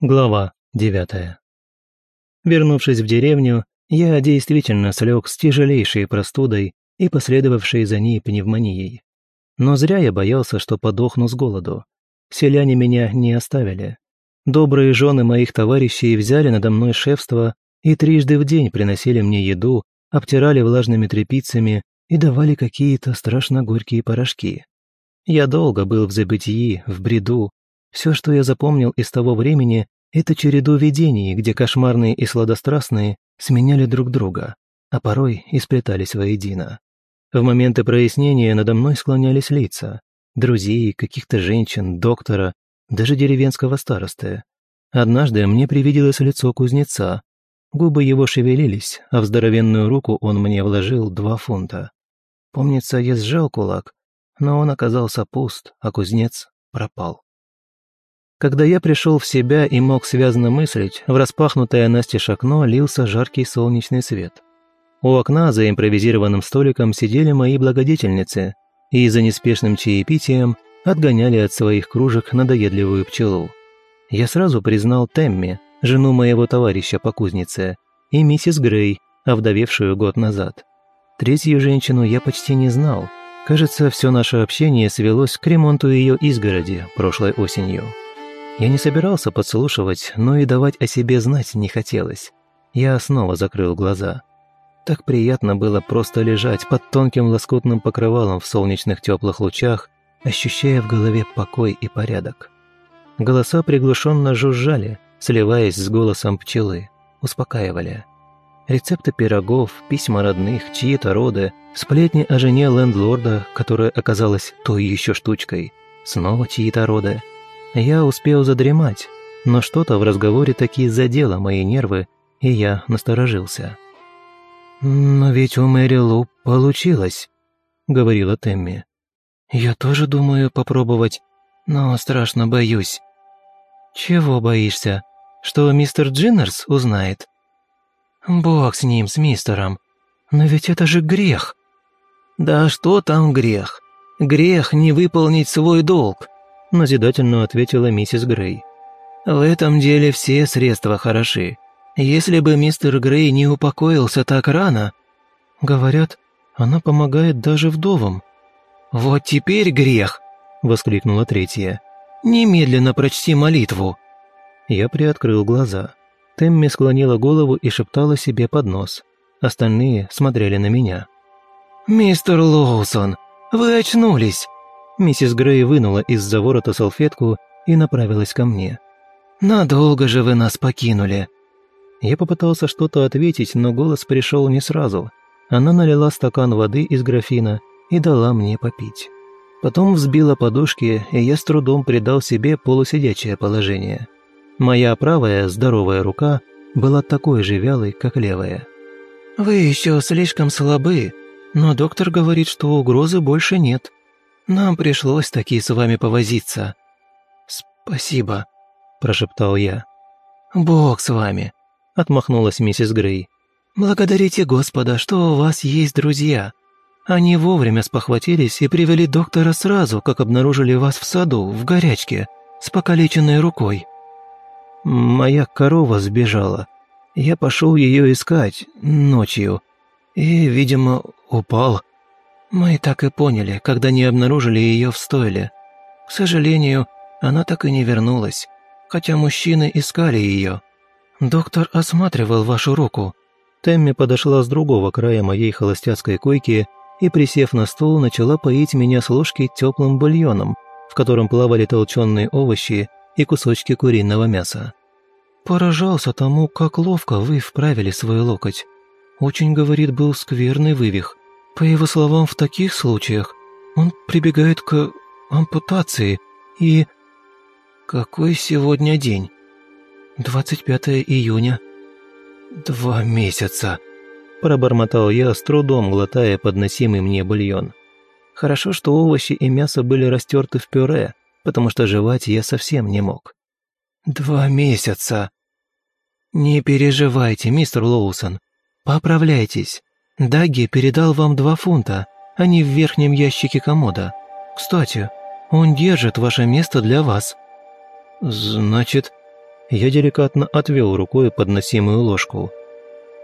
Глава девятая. Вернувшись в деревню, я действительно слег с тяжелейшей простудой и последовавшей за ней пневмонией. Но зря я боялся, что подохну с голоду. Селяне меня не оставили. Добрые жены моих товарищей взяли надо мной шефство и трижды в день приносили мне еду, обтирали влажными тряпицами и давали какие-то страшно горькие порошки. Я долго был в забытии, в бреду, все, что я запомнил из того времени, это череду видений, где кошмарные и сладострастные сменяли друг друга, а порой и сплетались воедино. В моменты прояснения надо мной склонялись лица. Друзей, каких-то женщин, доктора, даже деревенского старосты. Однажды мне привиделось лицо кузнеца. Губы его шевелились, а в здоровенную руку он мне вложил два фунта. Помнится, я сжал кулак, но он оказался пуст, а кузнец пропал. Когда я пришел в себя и мог связно мыслить, в распахнутое настежь окно лился жаркий солнечный свет. У окна за импровизированным столиком сидели мои благодетельницы и за неспешным чаепитием отгоняли от своих кружек надоедливую пчелу. Я сразу признал Темми, жену моего товарища по кузнице, и миссис Грей, овдовевшую год назад. Третью женщину я почти не знал. Кажется, все наше общение свелось к ремонту ее изгороди прошлой осенью. Я не собирался подслушивать, но и давать о себе знать не хотелось. Я снова закрыл глаза. Так приятно было просто лежать под тонким лоскутным покрывалом в солнечных теплых лучах, ощущая в голове покой и порядок. Голоса приглушенно жужжали, сливаясь с голосом пчелы, успокаивали. Рецепты пирогов, письма родных, чьи-то роды, сплетни о жене лендлорда, которая оказалась той еще штучкой, снова чьи-то роды – я успел задремать, но что-то в разговоре таки задело мои нервы, и я насторожился. «Но ведь у Мэри Лу получилось», — говорила Темми. «Я тоже думаю попробовать, но страшно боюсь». «Чего боишься? Что мистер Джиннерс узнает?» «Бог с ним, с мистером. Но ведь это же грех». «Да что там грех? Грех не выполнить свой долг назидательно ответила миссис Грей. «В этом деле все средства хороши. Если бы мистер Грей не упокоился так рано...» «Говорят, она помогает даже вдовам». «Вот теперь грех!» — воскликнула третья. «Немедленно прочти молитву!» Я приоткрыл глаза. Темми склонила голову и шептала себе под нос. Остальные смотрели на меня. «Мистер Лоусон, вы очнулись!» Миссис Грей вынула из-за ворота салфетку и направилась ко мне. «Надолго же вы нас покинули!» Я попытался что-то ответить, но голос пришел не сразу. Она налила стакан воды из графина и дала мне попить. Потом взбила подушки, и я с трудом придал себе полусидячее положение. Моя правая, здоровая рука была такой же вялой, как левая. «Вы еще слишком слабы, но доктор говорит, что угрозы больше нет», нам пришлось таки с вами повозиться». «Спасибо», – прошептал я. «Бог с вами», – отмахнулась миссис Грей. «Благодарите Господа, что у вас есть друзья. Они вовремя спохватились и привели доктора сразу, как обнаружили вас в саду, в горячке, с покалеченной рукой». «Моя корова сбежала. Я пошел ее искать ночью и, видимо, упал. Мы так и поняли, когда не обнаружили ее в стойле. К сожалению, она так и не вернулась, хотя мужчины искали ее. Доктор осматривал вашу руку. Тэмми подошла с другого края моей холостяцкой койки и, присев на стул, начала поить меня с ложки теплым бульоном, в котором плавали толченые овощи и кусочки куриного мяса. Поражался тому, как ловко вы вправили свой локоть. Очень, говорит, был скверный вывих. По его словам, в таких случаях он прибегает к ампутации и... Какой сегодня день? 25 июня. Два месяца. Пробормотал я, с трудом глотая подносимый мне бульон. Хорошо, что овощи и мясо были растерты в пюре, потому что жевать я совсем не мог. Два месяца. Не переживайте, мистер Лоусон. Поправляйтесь. Даги передал вам два фунта, они в верхнем ящике комода. Кстати, он держит ваше место для вас». «Значит, Я деликатно отвел рукой подносимую ложку.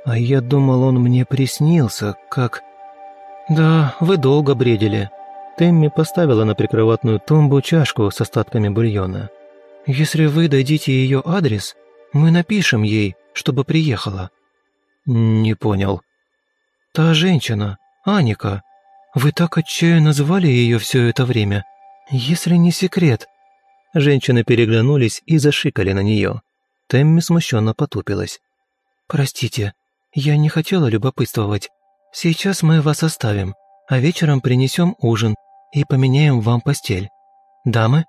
А я думал, он мне приснился, как... Да, вы долго бредили. Темми поставила на прикроватную тумбу чашку с остатками бульона. Если вы дадите ее адрес, мы напишем ей, чтобы приехала. Не понял. Та женщина, Аника. Вы так отчаянно звали ее все это время. Если не секрет, Женщины переглянулись и зашикали на нее. Тэмми смущенно потупилась. «Простите, я не хотела любопытствовать. Сейчас мы вас оставим, а вечером принесем ужин и поменяем вам постель. Дамы?»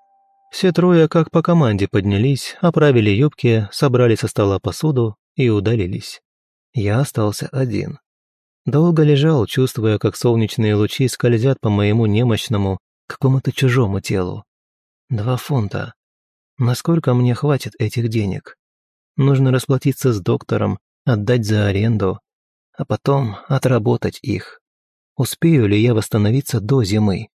Все трое, как по команде, поднялись, оправили юбки, собрали со стола посуду и удалились. Я остался один. Долго лежал, чувствуя, как солнечные лучи скользят по моему немощному, какому-то чужому телу. Два фунта. Насколько мне хватит этих денег? Нужно расплатиться с доктором, отдать за аренду, а потом отработать их. Успею ли я восстановиться до зимы?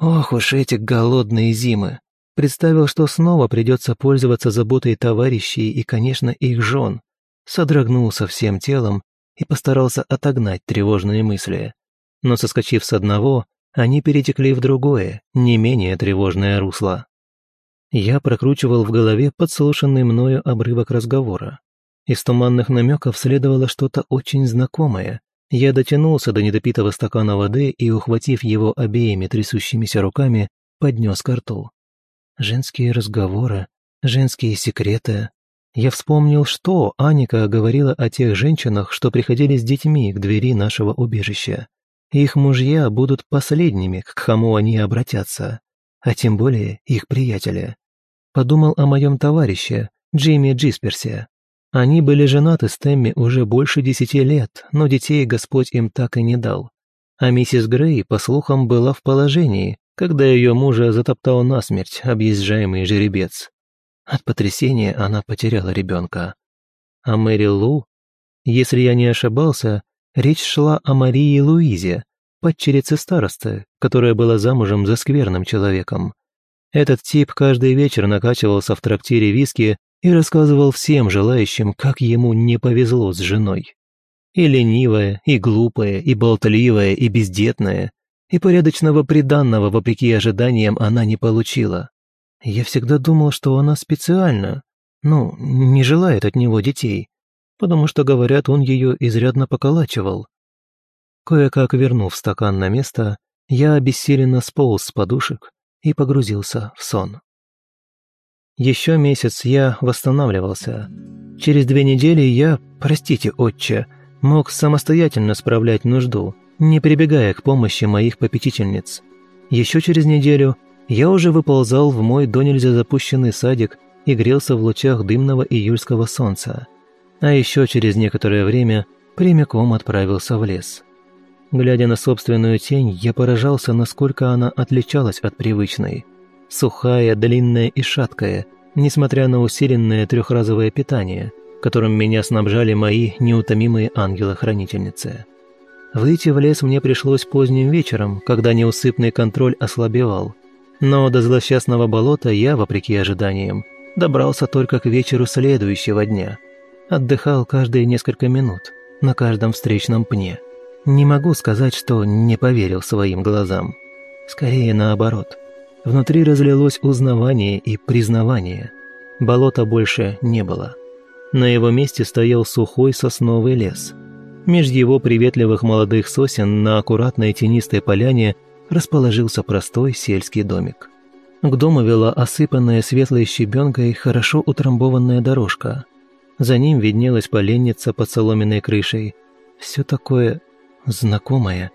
Ох уж эти голодные зимы. Представил, что снова придется пользоваться заботой товарищей и, конечно, их жен. Содрогнулся всем телом и постарался отогнать тревожные мысли. Но соскочив с одного, они перетекли в другое, не менее тревожное русло. Я прокручивал в голове подслушанный мною обрывок разговора. Из туманных намеков следовало что-то очень знакомое. Я дотянулся до недопитого стакана воды и, ухватив его обеими трясущимися руками, поднес ко рту. Женские разговоры, женские секреты. Я вспомнил, что Аника говорила о тех женщинах, что приходили с детьми к двери нашего убежища. Их мужья будут последними, к кому они обратятся а тем более их приятеля. Подумал о моем товарище, Джимми Джисперсе. Они были женаты с Тэмми уже больше десяти лет, но детей Господь им так и не дал. А миссис Грей, по слухам, была в положении, когда ее мужа затоптал насмерть объезжаемый жеребец. От потрясения она потеряла ребенка. А Мэри Лу, если я не ошибался, речь шла о Марии Луизе, падчерицы старосты, которая была замужем за скверным человеком. Этот тип каждый вечер накачивался в трактире виски и рассказывал всем желающим, как ему не повезло с женой. И ленивая, и глупая, и болтливая, и бездетная, и порядочного приданного, вопреки ожиданиям, она не получила. Я всегда думал, что она специально, ну, не желает от него детей, потому что, говорят, он ее изрядно поколачивал. Кое-как вернув стакан на место, я обессиленно сполз с подушек и погрузился в сон. Еще месяц я восстанавливался. Через две недели я, простите, отче, мог самостоятельно справлять нужду, не прибегая к помощи моих попечительниц. Еще через неделю я уже выползал в мой до нельзя запущенный садик и грелся в лучах дымного июльского солнца. А еще через некоторое время прямиком отправился в лес. Глядя на собственную тень, я поражался, насколько она отличалась от привычной. Сухая, длинная и шаткая, несмотря на усиленное трехразовое питание, которым меня снабжали мои неутомимые ангелы-хранительницы. Выйти в лес мне пришлось поздним вечером, когда неусыпный контроль ослабевал. Но до злосчастного болота я, вопреки ожиданиям, добрался только к вечеру следующего дня. Отдыхал каждые несколько минут, на каждом встречном пне – не могу сказать, что не поверил своим глазам. Скорее наоборот. Внутри разлилось узнавание и признавание. Болота больше не было. На его месте стоял сухой сосновый лес. Меж его приветливых молодых сосен на аккуратной тенистой поляне расположился простой сельский домик. К дому вела осыпанная светлой щебенкой хорошо утрамбованная дорожка. За ним виднелась поленница под соломенной крышей. Все такое знакомое.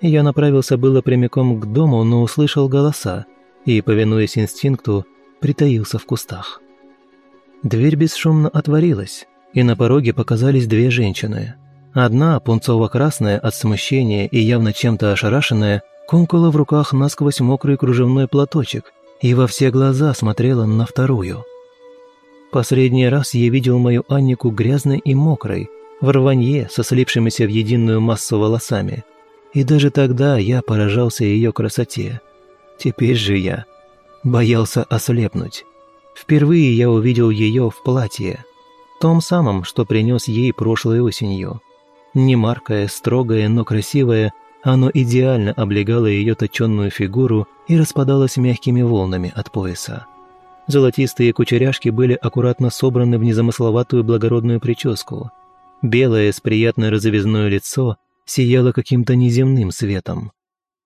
Я направился было прямиком к дому, но услышал голоса и, повинуясь инстинкту, притаился в кустах. Дверь бесшумно отворилась, и на пороге показались две женщины. Одна, пунцово-красная от смущения и явно чем-то ошарашенная, комкала в руках насквозь мокрый кружевной платочек и во все глаза смотрела на вторую. Последний раз я видел мою Аннику грязной и мокрой, в рванье со слипшимися в единую массу волосами. И даже тогда я поражался ее красоте. Теперь же я боялся ослепнуть. Впервые я увидел ее в платье, том самом, что принес ей прошлой осенью. Не маркое, строгое, но красивое, оно идеально облегало ее точенную фигуру и распадалось мягкими волнами от пояса. Золотистые кучеряшки были аккуратно собраны в незамысловатую благородную прическу. Белое с приятной розовизной лицо сияло каким-то неземным светом.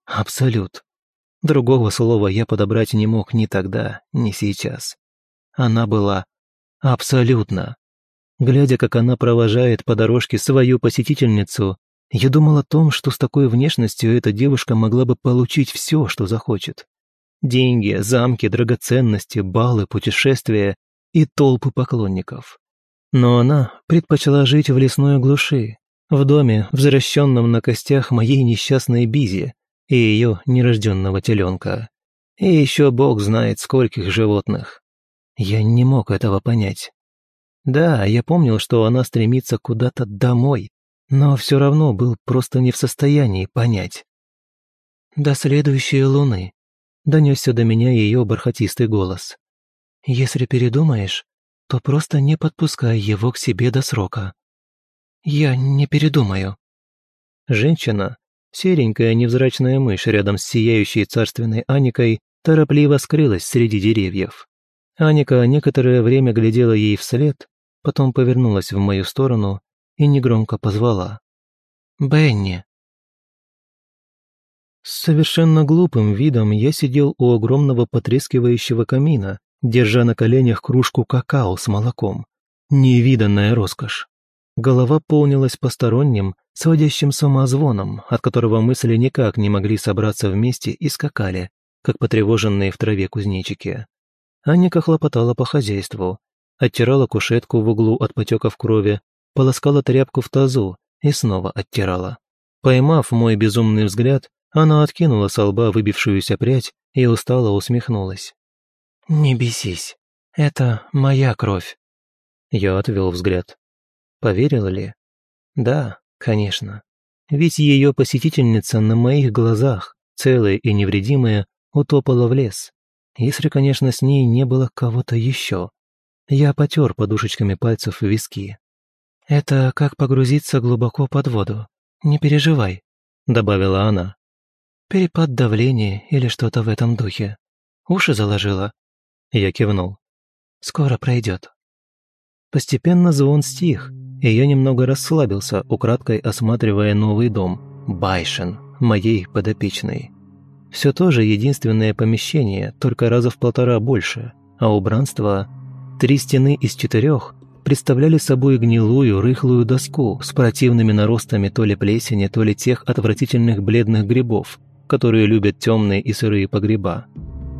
Абсолют. Другого слова я подобрать не мог ни тогда, ни сейчас. Она была абсолютно. Глядя, как она провожает по дорожке свою посетительницу, я думал о том, что с такой внешностью эта девушка могла бы получить все, что захочет. Деньги, замки, драгоценности, баллы, путешествия и толпы поклонников. Но она предпочла жить в лесной глуши, в доме, возвращенном на костях моей несчастной Бизи и ее нерожденного теленка. И еще бог знает скольких животных. Я не мог этого понять. Да, я помнил, что она стремится куда-то домой, но все равно был просто не в состоянии понять. «До следующей луны», — донесся до меня ее бархатистый голос. «Если передумаешь, то просто не подпускай его к себе до срока». «Я не передумаю». Женщина, серенькая невзрачная мышь рядом с сияющей царственной Аникой, торопливо скрылась среди деревьев. Аника некоторое время глядела ей вслед, потом повернулась в мою сторону и негромко позвала. «Бенни!» С совершенно глупым видом я сидел у огромного потрескивающего камина, держа на коленях кружку какао с молоком. Невиданная роскошь. Голова полнилась посторонним, сводящим с ума звоном, от которого мысли никак не могли собраться вместе и скакали, как потревоженные в траве кузнечики. Анника хлопотала по хозяйству, оттирала кушетку в углу от потеков крови, полоскала тряпку в тазу и снова оттирала. Поймав мой безумный взгляд, она откинула со лба выбившуюся прядь и устало усмехнулась. «Не бесись, это моя кровь». Я отвел взгляд. Поверила ли? Да, конечно. Ведь ее посетительница на моих глазах, целая и невредимая, утопала в лес. Если, конечно, с ней не было кого-то еще. Я потер подушечками пальцев виски. «Это как погрузиться глубоко под воду. Не переживай», — добавила она. «Перепад давления или что-то в этом духе. Уши заложила?» Я кивнул. «Скоро пройдет». Постепенно звон стих, и я немного расслабился, украдкой осматривая новый дом, Байшен, моей подопечной. Все то же единственное помещение, только раза в полтора больше, а убранство Три стены из четырех представляли собой гнилую, рыхлую доску с противными наростами то ли плесени, то ли тех отвратительных бледных грибов, которые любят темные и сырые погреба.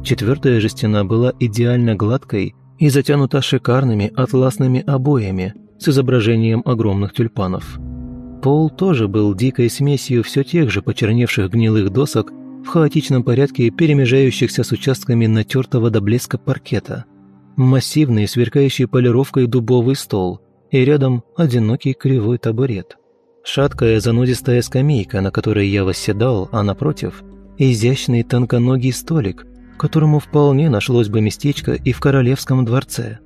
Четвертая же стена была идеально гладкой и затянута шикарными атласными обоями с изображением огромных тюльпанов. Пол тоже был дикой смесью все тех же почерневших гнилых досок в хаотичном порядке перемежающихся с участками натертого до блеска паркета – массивный, сверкающий полировкой дубовый стол и рядом одинокий кривой табурет. Шаткая занудистая скамейка, на которой я восседал, а напротив – изящный тонконогий столик, которому вполне нашлось бы местечко и в королевском дворце.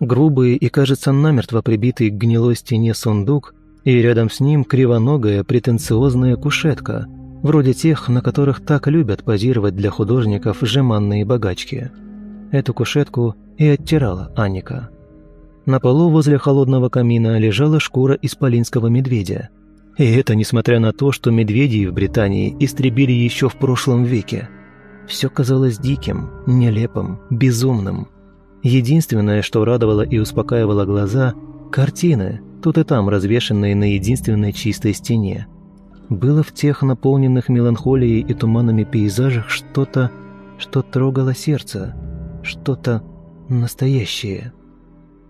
Грубый и, кажется, намертво прибитый к гнилой стене сундук и рядом с ним кривоногая претенциозная кушетка, вроде тех, на которых так любят позировать для художников жеманные богачки. Эту кушетку и оттирала Анника. На полу возле холодного камина лежала шкура исполинского медведя. И это несмотря на то, что медведей в Британии истребили еще в прошлом веке. Все казалось диким, нелепым, безумным. Единственное, что радовало и успокаивало глаза – картины, тут и там развешенные на единственной чистой стене. Было в тех наполненных меланхолией и туманами пейзажах что-то, что трогало сердце, что-то настоящее.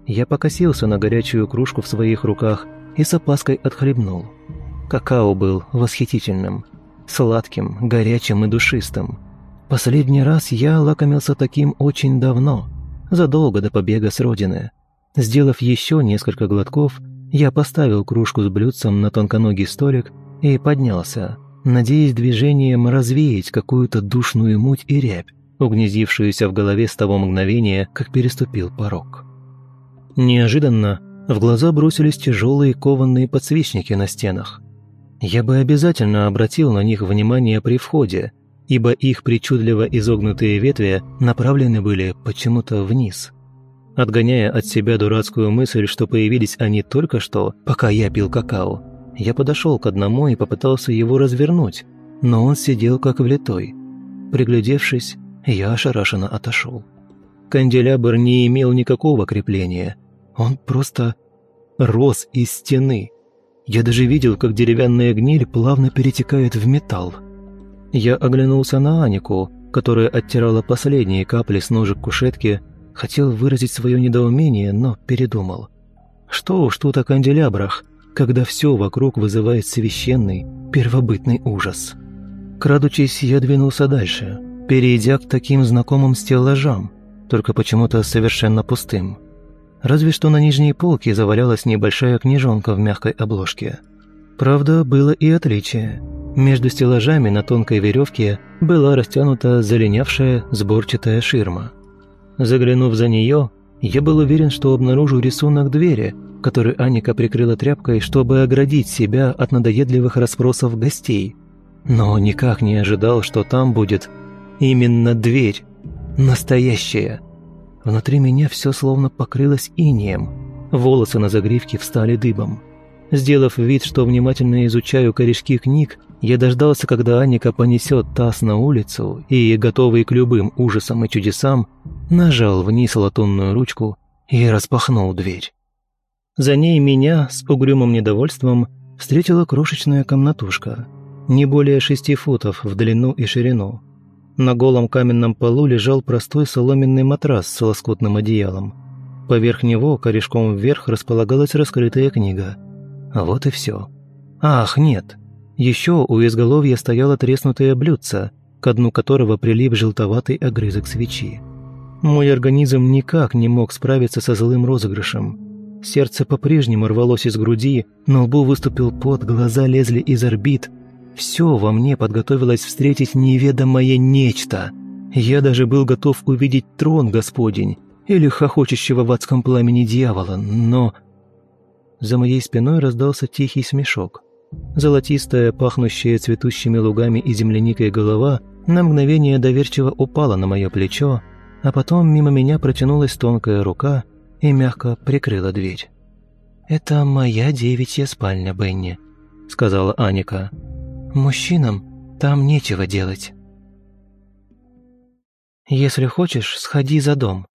Я покосился на горячую кружку в своих руках и с опаской отхлебнул. Какао был восхитительным, сладким, горячим и душистым. Последний раз я лакомился таким очень давно, задолго до побега с родины. Сделав еще несколько глотков, я поставил кружку с блюдцем на тонконогий столик и поднялся, надеясь движением развеять какую-то душную муть и рябь, угнездившуюся в голове с того мгновения, как переступил порог. Неожиданно в глаза бросились тяжелые кованные подсвечники на стенах. Я бы обязательно обратил на них внимание при входе, ибо их причудливо изогнутые ветви направлены были почему-то вниз. Отгоняя от себя дурацкую мысль, что появились они только что, пока я пил какао, я подошел к одному и попытался его развернуть, но он сидел как влитой. Приглядевшись, я ошарашенно отошел. Канделябр не имел никакого крепления. Он просто рос из стены. Я даже видел, как деревянная гниль плавно перетекает в металл. Я оглянулся на Анику, которая оттирала последние капли с ножек кушетки, хотел выразить свое недоумение, но передумал. Что уж тут о канделябрах, когда все вокруг вызывает священный, первобытный ужас. Крадучись, я двинулся дальше, перейдя к таким знакомым стеллажам, только почему-то совершенно пустым. Разве что на нижней полке завалялась небольшая книжонка в мягкой обложке. Правда, было и отличие – между стеллажами на тонкой веревке была растянута залинявшая сборчатая ширма. Заглянув за нее, я был уверен, что обнаружу рисунок двери, который Аника прикрыла тряпкой, чтобы оградить себя от надоедливых расспросов гостей. Но никак не ожидал, что там будет именно дверь. Настоящая. Внутри меня все словно покрылось инеем. Волосы на загривке встали дыбом. Сделав вид, что внимательно изучаю корешки книг, я дождался, когда Анника понесет таз на улицу и, готовый к любым ужасам и чудесам, нажал вниз латунную ручку и распахнул дверь. За ней меня с угрюмым недовольством встретила крошечная комнатушка, не более шести футов в длину и ширину. На голом каменном полу лежал простой соломенный матрас с лоскутным одеялом. Поверх него, корешком вверх, располагалась раскрытая книга. Вот и все. Ах, нет, еще у изголовья стояло треснутое блюдце, к дну которого прилип желтоватый огрызок свечи. Мой организм никак не мог справиться со злым розыгрышем. Сердце по-прежнему рвалось из груди, на лбу выступил пот, глаза лезли из орбит. Все во мне подготовилось встретить неведомое нечто. Я даже был готов увидеть трон Господень или хохочущего в адском пламени дьявола, но... За моей спиной раздался тихий смешок. Золотистая, пахнущая цветущими лугами и земляникой голова на мгновение доверчиво упала на мое плечо, а потом мимо меня протянулась тонкая рука и мягко прикрыла дверь. «Это моя девичья спальня, Бенни», — сказала Аника. «Мужчинам там нечего делать». «Если хочешь, сходи за дом.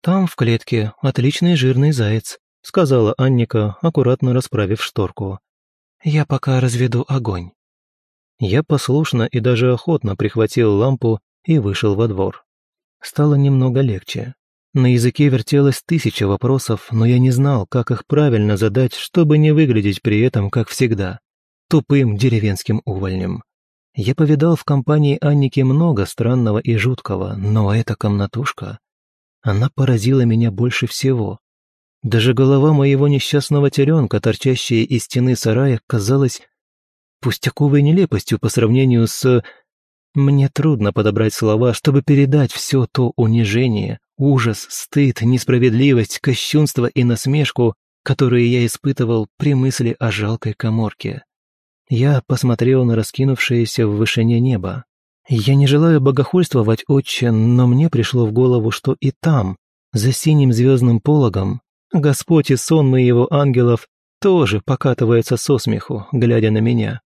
Там, в клетке, отличный жирный заяц», — сказала Анника, аккуратно расправив шторку. Я пока разведу огонь». Я послушно и даже охотно прихватил лампу и вышел во двор. Стало немного легче. На языке вертелось тысяча вопросов, но я не знал, как их правильно задать, чтобы не выглядеть при этом, как всегда, тупым деревенским увольнем. Я повидал в компании Анники много странного и жуткого, но эта комнатушка, она поразила меня больше всего. Даже голова моего несчастного теленка, торчащая из стены сарая, казалась пустяковой нелепостью по сравнению с... Мне трудно подобрать слова, чтобы передать все то унижение, ужас, стыд, несправедливость, кощунство и насмешку, которые я испытывал при мысли о жалкой коморке. Я посмотрел на раскинувшееся в вышине небо. Я не желаю богохульствовать, отче, но мне пришло в голову, что и там, за синим звездным пологом, Господь и сонмы его ангелов тоже покатывается со смеху, глядя на меня.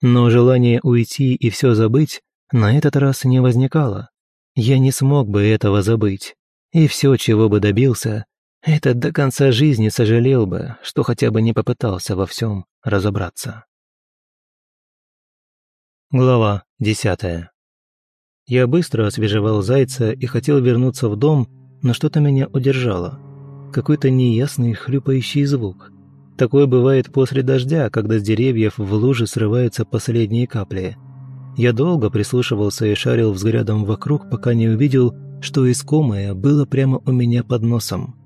Но желание уйти и все забыть на этот раз не возникало. Я не смог бы этого забыть. И все, чего бы добился, это до конца жизни сожалел бы, что хотя бы не попытался во всем разобраться. Глава десятая. Я быстро освежевал зайца и хотел вернуться в дом, но что-то меня удержало – какой-то неясный хлюпающий звук. Такое бывает после дождя, когда с деревьев в луже срываются последние капли. Я долго прислушивался и шарил взглядом вокруг, пока не увидел, что искомое было прямо у меня под носом.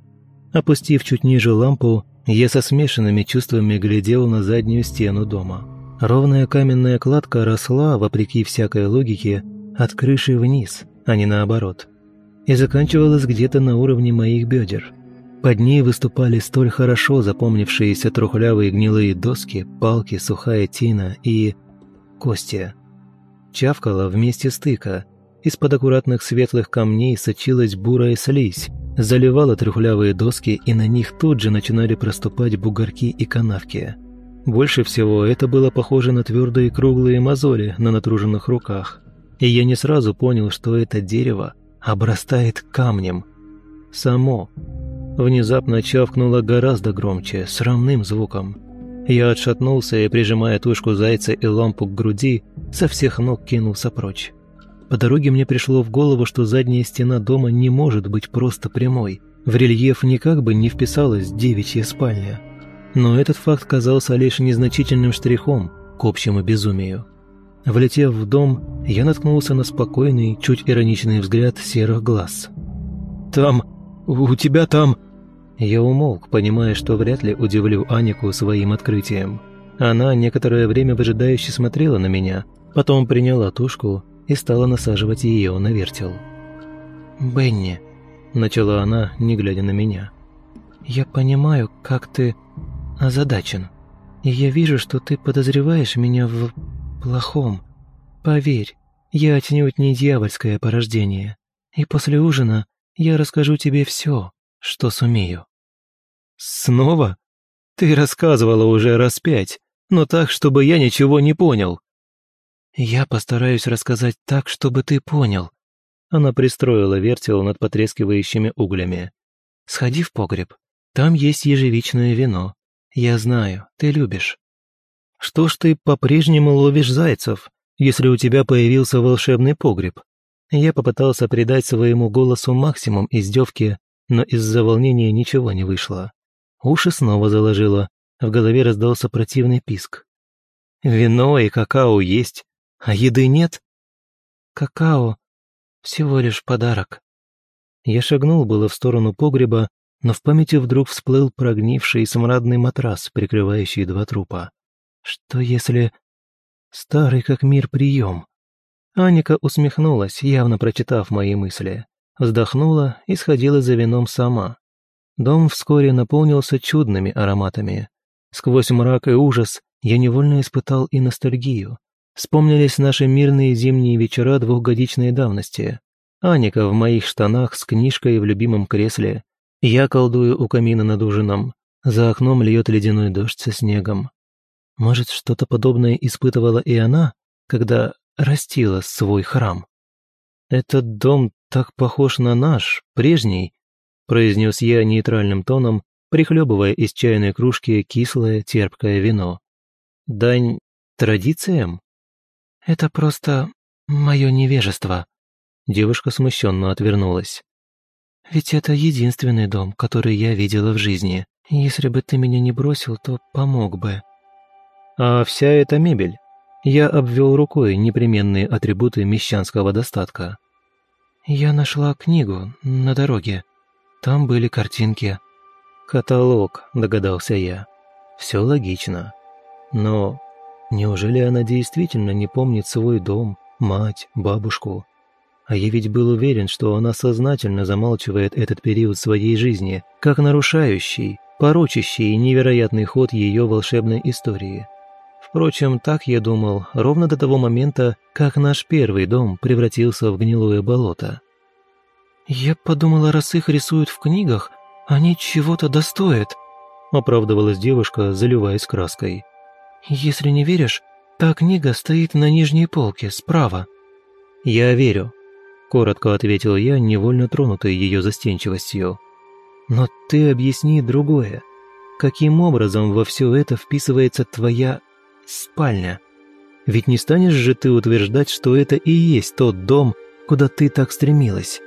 Опустив чуть ниже лампу, я со смешанными чувствами глядел на заднюю стену дома. Ровная каменная кладка росла, вопреки всякой логике, от крыши вниз, а не наоборот. И заканчивалась где-то на уровне моих бедер. Под ней выступали столь хорошо запомнившиеся трухлявые гнилые доски, палки, сухая тина и... кости. Чавкала вместе стыка. Из-под аккуратных светлых камней сочилась бурая слизь, заливала трухлявые доски, и на них тут же начинали проступать бугорки и канавки. Больше всего это было похоже на твердые круглые мозоли на натруженных руках. И я не сразу понял, что это дерево обрастает камнем. Само. Внезапно чавкнуло гораздо громче, с равным звуком. Я отшатнулся и, прижимая тушку зайца и лампу к груди, со всех ног кинулся прочь. По дороге мне пришло в голову, что задняя стена дома не может быть просто прямой. В рельеф никак бы не вписалась девичья спальня но этот факт казался лишь незначительным штрихом к общему безумию. Влетев в дом, я наткнулся на спокойный, чуть ироничный взгляд серых глаз. «Там... у тебя там...» Я умолк, понимая, что вряд ли удивлю Анику своим открытием. Она некоторое время выжидающе смотрела на меня, потом приняла тушку и стала насаживать ее на вертел. «Бенни», — начала она, не глядя на меня, — «я понимаю, как ты озадачен. И я вижу, что ты подозреваешь меня в плохом. Поверь, я отнюдь не дьявольское порождение. И после ужина я расскажу тебе все, что сумею». «Снова? Ты рассказывала уже раз пять, но так, чтобы я ничего не понял». «Я постараюсь рассказать так, чтобы ты понял». Она пристроила вертел над потрескивающими углями. «Сходи в погреб. Там есть ежевичное вино. «Я знаю, ты любишь». «Что ж ты по-прежнему ловишь зайцев, если у тебя появился волшебный погреб?» Я попытался придать своему голосу максимум издевки, но из-за волнения ничего не вышло. Уши снова заложило, в голове раздался противный писк. «Вино и какао есть, а еды нет?» «Какао — всего лишь подарок». Я шагнул было в сторону погреба, но в памяти вдруг всплыл прогнивший смрадный матрас, прикрывающий два трупа. Что если... Старый как мир прием? Аника усмехнулась, явно прочитав мои мысли. Вздохнула и сходила за вином сама. Дом вскоре наполнился чудными ароматами. Сквозь мрак и ужас я невольно испытал и ностальгию. Вспомнились наши мирные зимние вечера двухгодичной давности. Аника в моих штанах с книжкой в любимом кресле, я колдую у камина над ужином. За окном льет ледяной дождь со снегом. Может, что-то подобное испытывала и она, когда растила свой храм? «Этот дом так похож на наш, прежний», произнес я нейтральным тоном, прихлебывая из чайной кружки кислое терпкое вино. «Дань традициям?» «Это просто мое невежество», девушка смущенно отвернулась. Ведь это единственный дом, который я видела в жизни. Если бы ты меня не бросил, то помог бы. А вся эта мебель? Я обвел рукой непременные атрибуты мещанского достатка. Я нашла книгу на дороге. Там были картинки. Каталог, догадался я. Все логично. Но неужели она действительно не помнит свой дом, мать, бабушку? А я ведь был уверен, что она сознательно замалчивает этот период своей жизни, как нарушающий, порочащий невероятный ход ее волшебной истории. Впрочем, так я думал ровно до того момента, как наш первый дом превратился в гнилое болото. «Я подумала, раз их рисуют в книгах, они чего-то достоят», оправдывалась девушка, заливаясь краской. «Если не веришь, та книга стоит на нижней полке, справа». «Я верю», Коротко ответил я, невольно тронутый ее застенчивостью. «Но ты объясни другое. Каким образом во все это вписывается твоя... спальня? Ведь не станешь же ты утверждать, что это и есть тот дом, куда ты так стремилась?»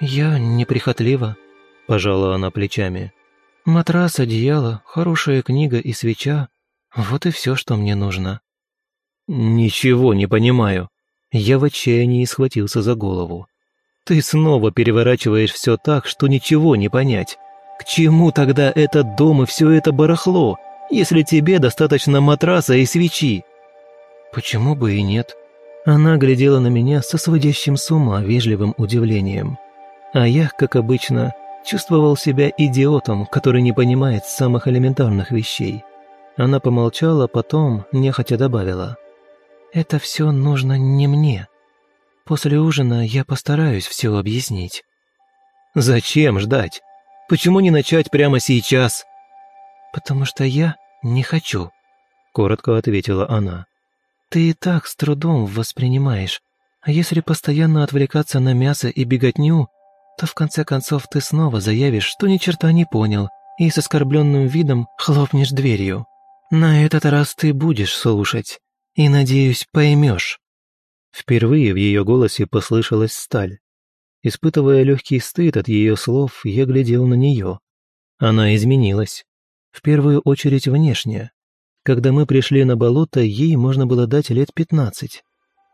«Я неприхотлива», – пожала она плечами. «Матрас, одеяло, хорошая книга и свеча – вот и все, что мне нужно». «Ничего не понимаю», я в отчаянии схватился за голову. «Ты снова переворачиваешь все так, что ничего не понять. К чему тогда этот дом и все это барахло, если тебе достаточно матраса и свечи?» «Почему бы и нет? Она глядела на меня со сводящим с ума вежливым удивлением. А я, как обычно, чувствовал себя идиотом, который не понимает самых элементарных вещей. Она помолчала, потом нехотя добавила. «Это все нужно не мне. После ужина я постараюсь все объяснить». «Зачем ждать? Почему не начать прямо сейчас?» «Потому что я не хочу», — коротко ответила она. «Ты и так с трудом воспринимаешь, а если постоянно отвлекаться на мясо и беготню, то в конце концов ты снова заявишь, что ни черта не понял, и с оскорбленным видом хлопнешь дверью. На этот раз ты будешь слушать, и, надеюсь, поймешь». Впервые в ее голосе послышалась сталь. Испытывая легкий стыд от ее слов, я глядел на нее. Она изменилась. В первую очередь внешне. Когда мы пришли на болото, ей можно было дать лет пятнадцать.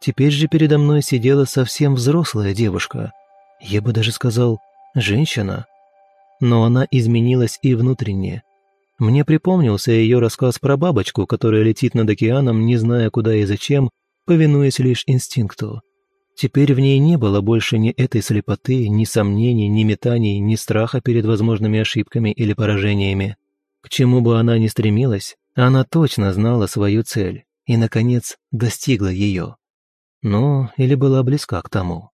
Теперь же передо мной сидела совсем взрослая девушка. Я бы даже сказал, женщина. Но она изменилась и внутренне. Мне припомнился ее рассказ про бабочку, которая летит над океаном, не зная куда и зачем, повинуясь лишь инстинкту. Теперь в ней не было больше ни этой слепоты, ни сомнений, ни метаний, ни страха перед возможными ошибками или поражениями. К чему бы она ни стремилась, она точно знала свою цель и, наконец, достигла ее. Ну, или была близка к тому.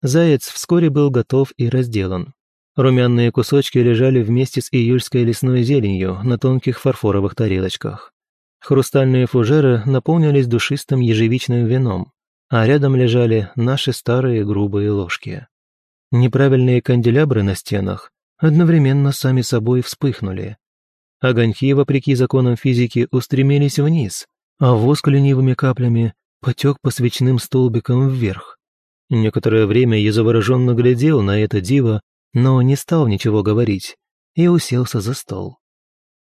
Заяц вскоре был готов и разделан. Румяные кусочки лежали вместе с июльской лесной зеленью на тонких фарфоровых тарелочках. Хрустальные фужеры наполнились душистым ежевичным вином, а рядом лежали наши старые грубые ложки. Неправильные канделябры на стенах одновременно сами собой вспыхнули. Огоньки, вопреки законам физики, устремились вниз, а воск ленивыми каплями потек по свечным столбикам вверх. Некоторое время я завороженно глядел на это диво, но не стал ничего говорить и уселся за стол.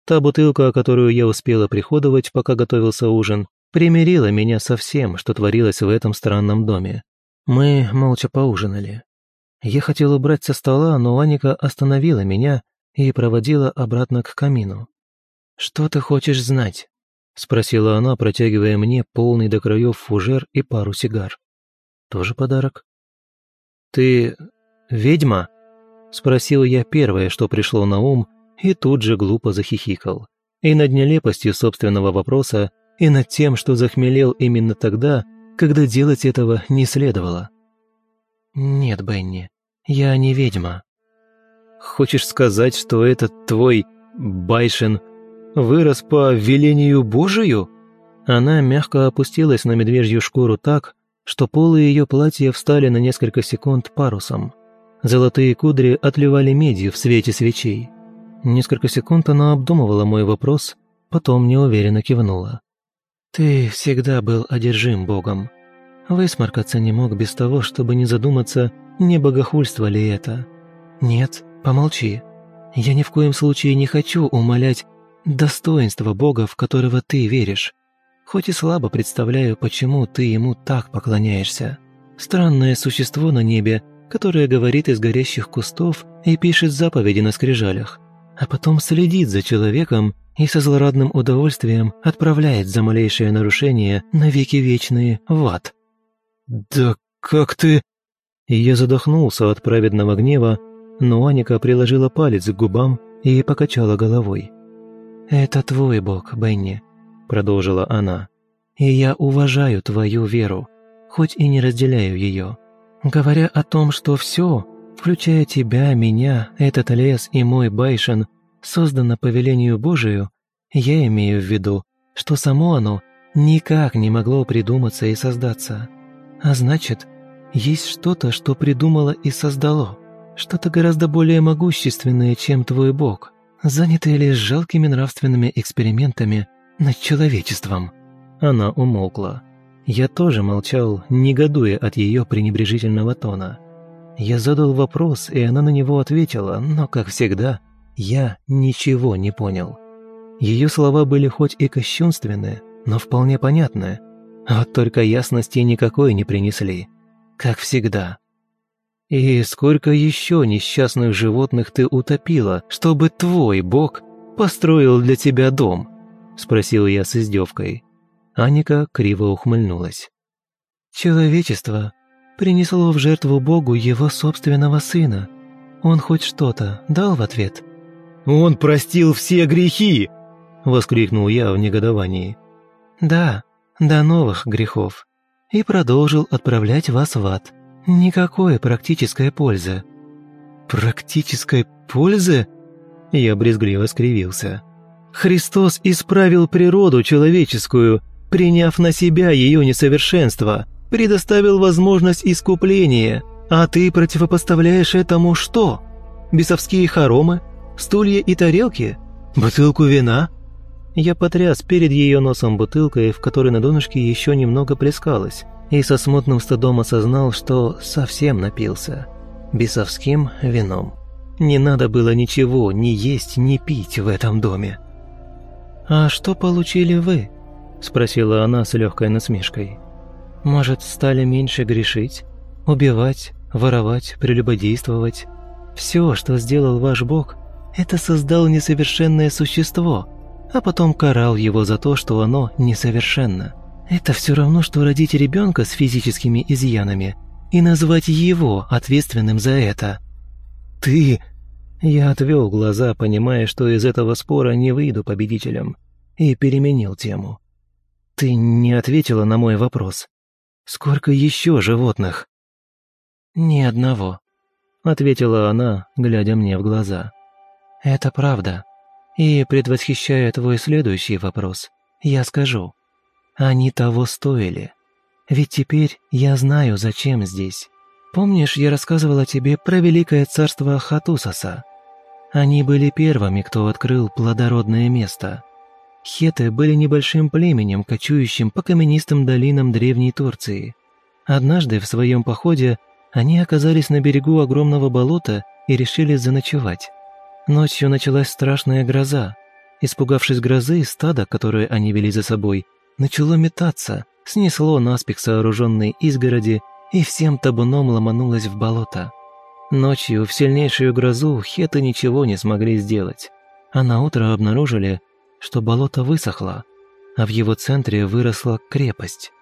Та бутылка, которую я успела приходовать, пока готовился ужин, примирила меня со всем, что творилось в этом странном доме. Мы молча поужинали. Я хотел убрать со стола, но Аника остановила меня и проводила обратно к камину. «Что ты хочешь знать?» — спросила она, протягивая мне полный до краев фужер и пару сигар. Тоже подарок? «Ты ведьма?» Спросил я первое, что пришло на ум, и тут же глупо захихикал. И над нелепостью собственного вопроса, и над тем, что захмелел именно тогда, когда делать этого не следовало. «Нет, Бенни, я не ведьма». «Хочешь сказать, что этот твой Байшин вырос по велению Божию?» Она мягко опустилась на медвежью шкуру так, что полы ее платья встали на несколько секунд парусом. Золотые кудри отливали медью в свете свечей. Несколько секунд она обдумывала мой вопрос, потом неуверенно кивнула. «Ты всегда был одержим Богом. Высморкаться не мог без того, чтобы не задуматься, не богохульство ли это. Нет, помолчи. Я ни в коем случае не хочу умолять достоинство Бога, в которого ты веришь. Хоть и слабо представляю, почему ты ему так поклоняешься. Странное существо на небе, которое говорит из горящих кустов и пишет заповеди на скрижалях, а потом следит за человеком и со злорадным удовольствием отправляет за малейшее нарушение навеки вечные в ад. «Да как ты...» Я задохнулся от праведного гнева, но Аника приложила палец к губам и покачала головой. «Это твой бог, Бенни продолжила она. «И я уважаю твою веру, хоть и не разделяю ее. Говоря о том, что все, включая тебя, меня, этот лес и мой Байшен, создано по велению Божию, я имею в виду, что само оно никак не могло придуматься и создаться. А значит, есть что-то, что придумало и создало, что-то гораздо более могущественное, чем твой Бог, занятое лишь жалкими нравственными экспериментами над человечеством». Она умолкла. Я тоже молчал, негодуя от ее пренебрежительного тона. Я задал вопрос, и она на него ответила, но, как всегда, я ничего не понял. Ее слова были хоть и кощунственные, но вполне понятные. Вот только ясности никакой не принесли. Как всегда. «И сколько еще несчастных животных ты утопила, чтобы твой бог построил для тебя дом?» спросил я с издевкой. Аника криво ухмыльнулась. Человечество принесло в жертву Богу его собственного сына. Он хоть что-то дал в ответ? «Он простил все грехи!» — воскликнул я в негодовании. «Да, до новых грехов. И продолжил отправлять вас в ад. Никакой практической пользы». «Практической пользы?» Я брезгливо скривился. «Христос исправил природу человеческую, приняв на себя ее несовершенство, предоставил возможность искупления, а ты противопоставляешь этому что? Бесовские хоромы? Стулья и тарелки? Бутылку вина?» Я потряс перед ее носом бутылкой, в которой на донышке еще немного плескалось, и со смутным стыдом осознал, что совсем напился. Бесовским вином. Не надо было ничего ни есть, ни пить в этом доме. «А что получили вы?» – спросила она с легкой насмешкой. «Может, стали меньше грешить, убивать, воровать, прелюбодействовать? Все, что сделал ваш Бог, это создал несовершенное существо, а потом карал его за то, что оно несовершенно. Это все равно, что родить ребенка с физическими изъянами и назвать его ответственным за это. «Ты...» Я отвел глаза, понимая, что из этого спора не выйду победителем, и переменил тему. «Ты не ответила на мой вопрос. Сколько еще животных?» «Ни одного», — ответила она, глядя мне в глаза. «Это правда. И, предвосхищая твой следующий вопрос, я скажу. Они того стоили. Ведь теперь я знаю, зачем здесь. Помнишь, я рассказывала тебе про великое царство Хатусаса? Они были первыми, кто открыл плодородное место. Хеты были небольшим племенем, кочующим по каменистым долинам Древней Турции. Однажды в своем походе они оказались на берегу огромного болота и решили заночевать. Ночью началась страшная гроза. Испугавшись грозы, стадо, которое они вели за собой, начало метаться, снесло наспех сооруженные изгороди и всем табуном ломанулось в болото. Ночью в сильнейшую грозу хеты ничего не смогли сделать, а на утро обнаружили, что болото высохло, а в его центре выросла крепость.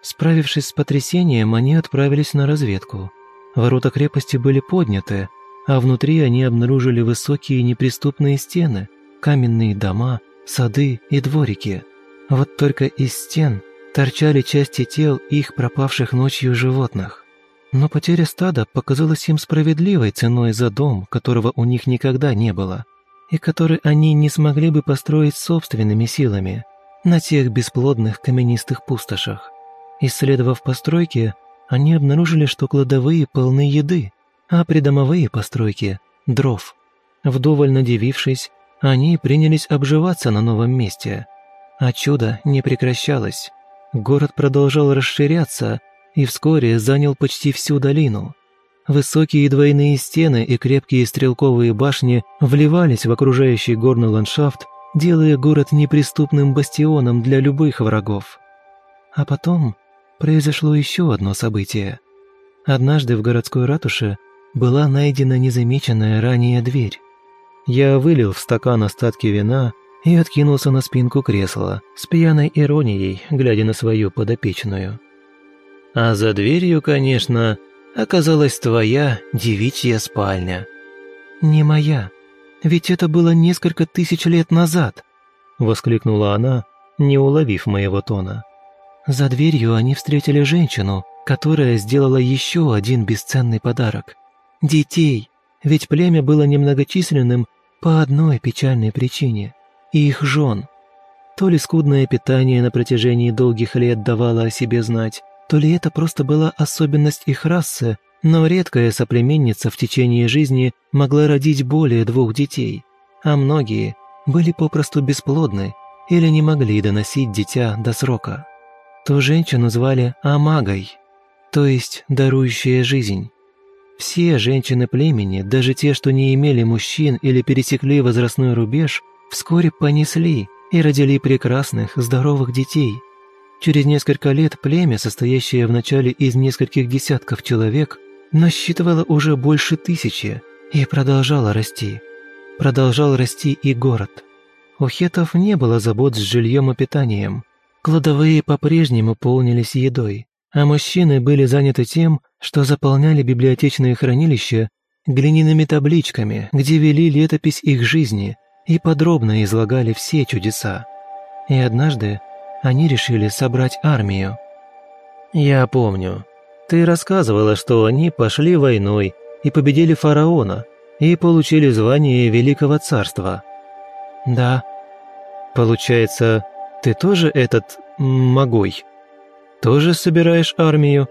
Справившись с потрясением, они отправились на разведку. Ворота крепости были подняты, а внутри они обнаружили высокие неприступные стены, каменные дома, сады и дворики. Вот только из стен торчали части тел их пропавших ночью животных. Но потеря стада показалась им справедливой ценой за дом, которого у них никогда не было, и который они не смогли бы построить собственными силами на тех бесплодных каменистых пустошах. Исследовав постройки, они обнаружили, что кладовые полны еды, а придомовые постройки – дров. Вдоволь надевившись, они принялись обживаться на новом месте. А чудо не прекращалось. Город продолжал расширяться и вскоре занял почти всю долину. Высокие двойные стены и крепкие стрелковые башни вливались в окружающий горный ландшафт, делая город неприступным бастионом для любых врагов. А потом произошло еще одно событие. Однажды в городской ратуше была найдена незамеченная ранее дверь. Я вылил в стакан остатки вина и откинулся на спинку кресла с пьяной иронией, глядя на свою подопечную. А за дверью, конечно, оказалась твоя девичья спальня. «Не моя, ведь это было несколько тысяч лет назад», — воскликнула она, не уловив моего тона. За дверью они встретили женщину, которая сделала еще один бесценный подарок — детей, ведь племя было немногочисленным по одной печальной причине – их жен. То ли скудное питание на протяжении долгих лет давало о себе знать, то ли это просто была особенность их расы, но редкая соплеменница в течение жизни могла родить более двух детей, а многие были попросту бесплодны или не могли доносить дитя до срока. Ту женщину звали Амагой, то есть дарующая жизнь. Все женщины племени, даже те, что не имели мужчин или пересекли возрастной рубеж, вскоре понесли и родили прекрасных, здоровых детей. Через несколько лет племя, состоящее вначале из нескольких десятков человек, насчитывало уже больше тысячи и продолжало расти. Продолжал расти и город. У хетов не было забот с жильем и питанием. Кладовые по-прежнему полнились едой. а мужчины были заняты тем, что заполняли библиотечные хранилища глиняными табличками, где вели летопись их жизни и подробно излагали все чудеса. И однажды они решили собрать армию. «Я помню. Ты рассказывала, что они пошли войной и победили фараона, и получили звание Великого Царства». «Да». «Получается, ты тоже этот... Могой? Тоже собираешь армию?»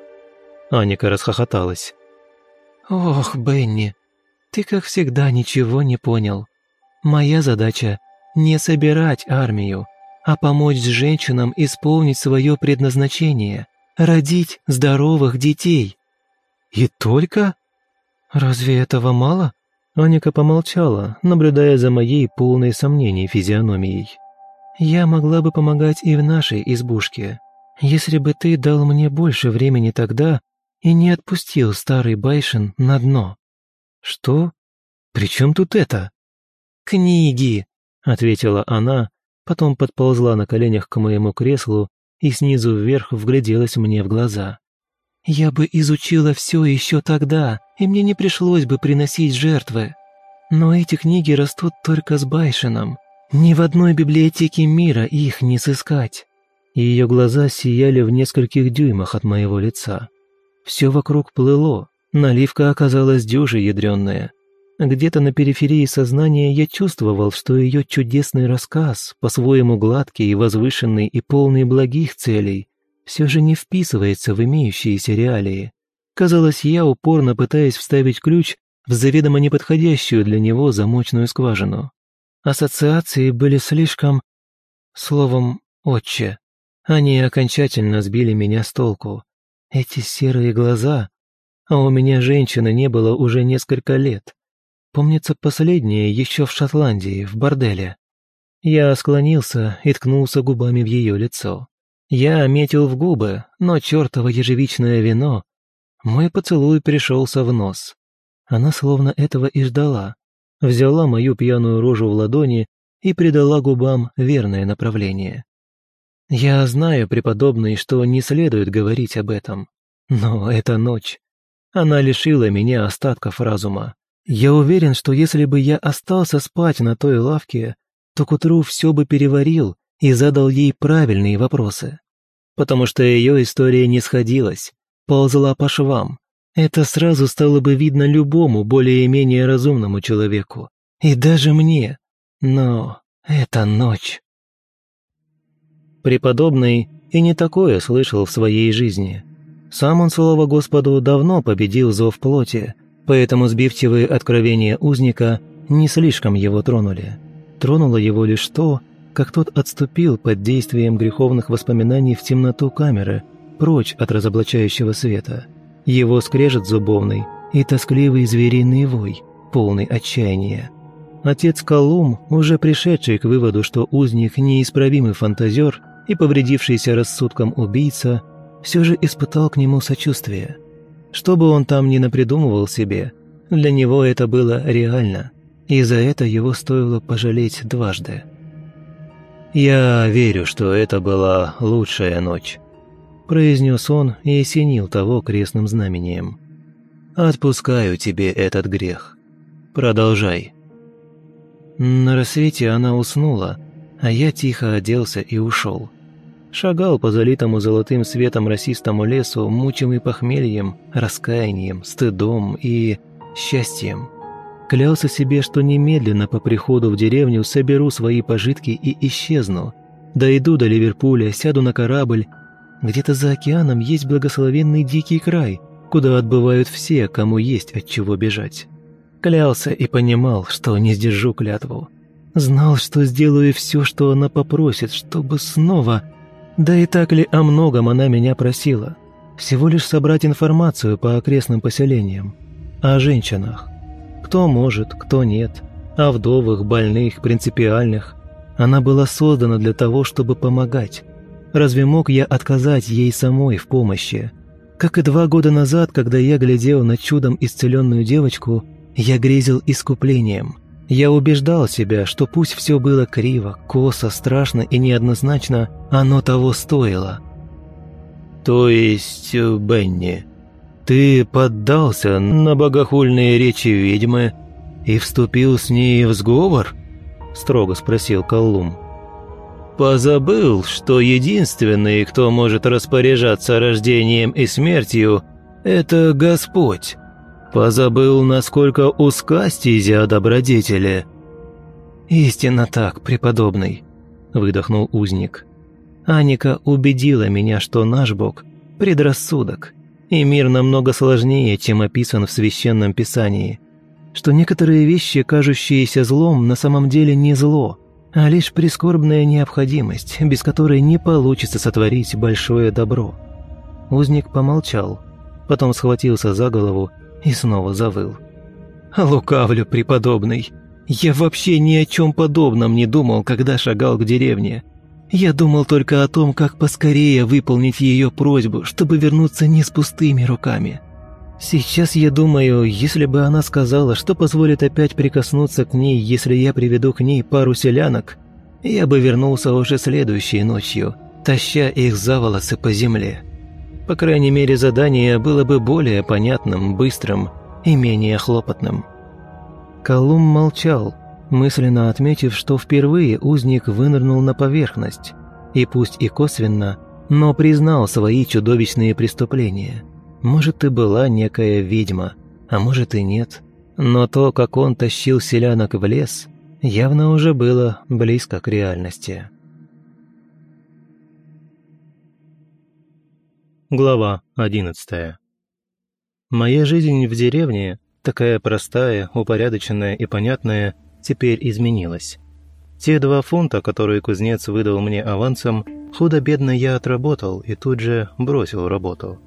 Аника расхохоталась. «Ох, Бенни, ты, как всегда, ничего не понял. Моя задача – не собирать армию, а помочь женщинам исполнить свое предназначение – родить здоровых детей». «И только? Разве этого мало?» Аника помолчала, наблюдая за моей полной сомнений физиономией. «Я могла бы помогать и в нашей избушке, если бы ты дал мне больше времени тогда, и не отпустил старый Байшин на дно. «Что? При чем тут это?» «Книги!» — ответила она, потом подползла на коленях к моему креслу и снизу вверх вгляделась мне в глаза. «Я бы изучила все еще тогда, и мне не пришлось бы приносить жертвы. Но эти книги растут только с Байшином. Ни в одной библиотеке мира их не сыскать». Ее глаза сияли в нескольких дюймах от моего лица. Все вокруг плыло, наливка оказалась дюже ядренная. Где-то на периферии сознания я чувствовал, что ее чудесный рассказ, по-своему гладкий возвышенный и полный благих целей, все же не вписывается в имеющиеся реалии. Казалось, я упорно пытаясь вставить ключ в заведомо неподходящую для него замочную скважину. Ассоциации были слишком... Словом, «отче». Они окончательно сбили меня с толку. Эти серые глаза... А у меня женщины не было уже несколько лет. Помнится последнее еще в Шотландии, в борделе. Я склонился и ткнулся губами в ее лицо. Я метил в губы, но чертово ежевичное вино... Мой поцелуй пришелся в нос. Она словно этого и ждала. Взяла мою пьяную рожу в ладони и придала губам верное направление. Я знаю, преподобный, что не следует говорить об этом. Но эта ночь. Она лишила меня остатков разума. Я уверен, что если бы я остался спать на той лавке, то к утру все бы переварил и задал ей правильные вопросы. Потому что ее история не сходилась, ползла по швам. Это сразу стало бы видно любому более-менее разумному человеку. И даже мне. Но эта ночь... Преподобный и не такое слышал в своей жизни. Сам он, слава Господу, давно победил зов плоти, поэтому сбивчивые откровения узника не слишком его тронули. Тронуло его лишь то, как тот отступил под действием греховных воспоминаний в темноту камеры, прочь от разоблачающего света. Его скрежет зубовный и тоскливый звериный вой, полный отчаяния. Отец Колум, уже пришедший к выводу, что узник неисправимый фантазер, и повредившийся рассудком убийца все же испытал к нему сочувствие. Что бы он там ни напридумывал себе, для него это было реально, и за это его стоило пожалеть дважды. «Я верю, что это была лучшая ночь», – произнес он и осенил того крестным знамением. «Отпускаю тебе этот грех. Продолжай». На рассвете она уснула, а я тихо оделся и ушел. Шагал по залитому золотым светом расистому лесу, мучимый похмельем, раскаянием, стыдом и счастьем. Клялся себе, что немедленно по приходу в деревню соберу свои пожитки и исчезну. Дойду до Ливерпуля, сяду на корабль. Где-то за океаном есть благословенный дикий край, куда отбывают все, кому есть от чего бежать. Клялся и понимал, что не сдержу клятву. Знал, что сделаю все, что она попросит, чтобы снова да и так ли о многом она меня просила? Всего лишь собрать информацию по окрестным поселениям. О женщинах. Кто может, кто нет. О вдовых, больных, принципиальных. Она была создана для того, чтобы помогать. Разве мог я отказать ей самой в помощи? Как и два года назад, когда я глядел на чудом исцеленную девочку, я грезил искуплением – я убеждал себя, что пусть все было криво, косо, страшно и неоднозначно, оно того стоило. «То есть, Бенни, ты поддался на богохульные речи ведьмы и вступил с ней в сговор?» – строго спросил Коллум. «Позабыл, что единственный, кто может распоряжаться рождением и смертью, это Господь. Позабыл, насколько узка стезя добродетели». «Истинно так, преподобный», – выдохнул узник. «Аника убедила меня, что наш Бог – предрассудок, и мир намного сложнее, чем описан в Священном Писании, что некоторые вещи, кажущиеся злом, на самом деле не зло, а лишь прискорбная необходимость, без которой не получится сотворить большое добро». Узник помолчал, потом схватился за голову и снова завыл. «Лукавлю, преподобный!» Я вообще ни о чем подобном не думал, когда шагал к деревне. Я думал только о том, как поскорее выполнить ее просьбу, чтобы вернуться не с пустыми руками. Сейчас я думаю, если бы она сказала, что позволит опять прикоснуться к ней, если я приведу к ней пару селянок, я бы вернулся уже следующей ночью, таща их за волосы по земле. По крайней мере, задание было бы более понятным, быстрым и менее хлопотным. Колумб молчал, мысленно отметив, что впервые узник вынырнул на поверхность, и пусть и косвенно, но признал свои чудовищные преступления. Может, и была некая ведьма, а может и нет, но то, как он тащил селянок в лес, явно уже было близко к реальности. Глава одиннадцатая. Моя жизнь в деревне такая простая, упорядоченная и понятная, теперь изменилась. Те два фунта, которые кузнец выдал мне авансом, худо-бедно я отработал и тут же бросил работу.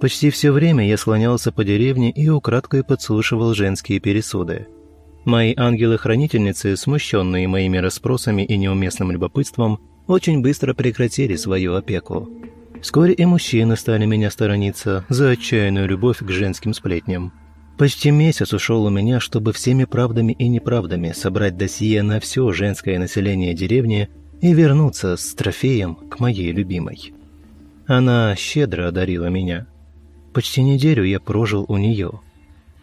Почти все время я слонялся по деревне и украдкой подслушивал женские пересуды. Мои ангелы-хранительницы, смущенные моими расспросами и неуместным любопытством, очень быстро прекратили свою опеку. Вскоре и мужчины стали меня сторониться за отчаянную любовь к женским сплетням. Почти месяц ушел у меня, чтобы всеми правдами и неправдами собрать досье на все женское население деревни и вернуться с трофеем к моей любимой. Она щедро одарила меня. Почти неделю я прожил у нее.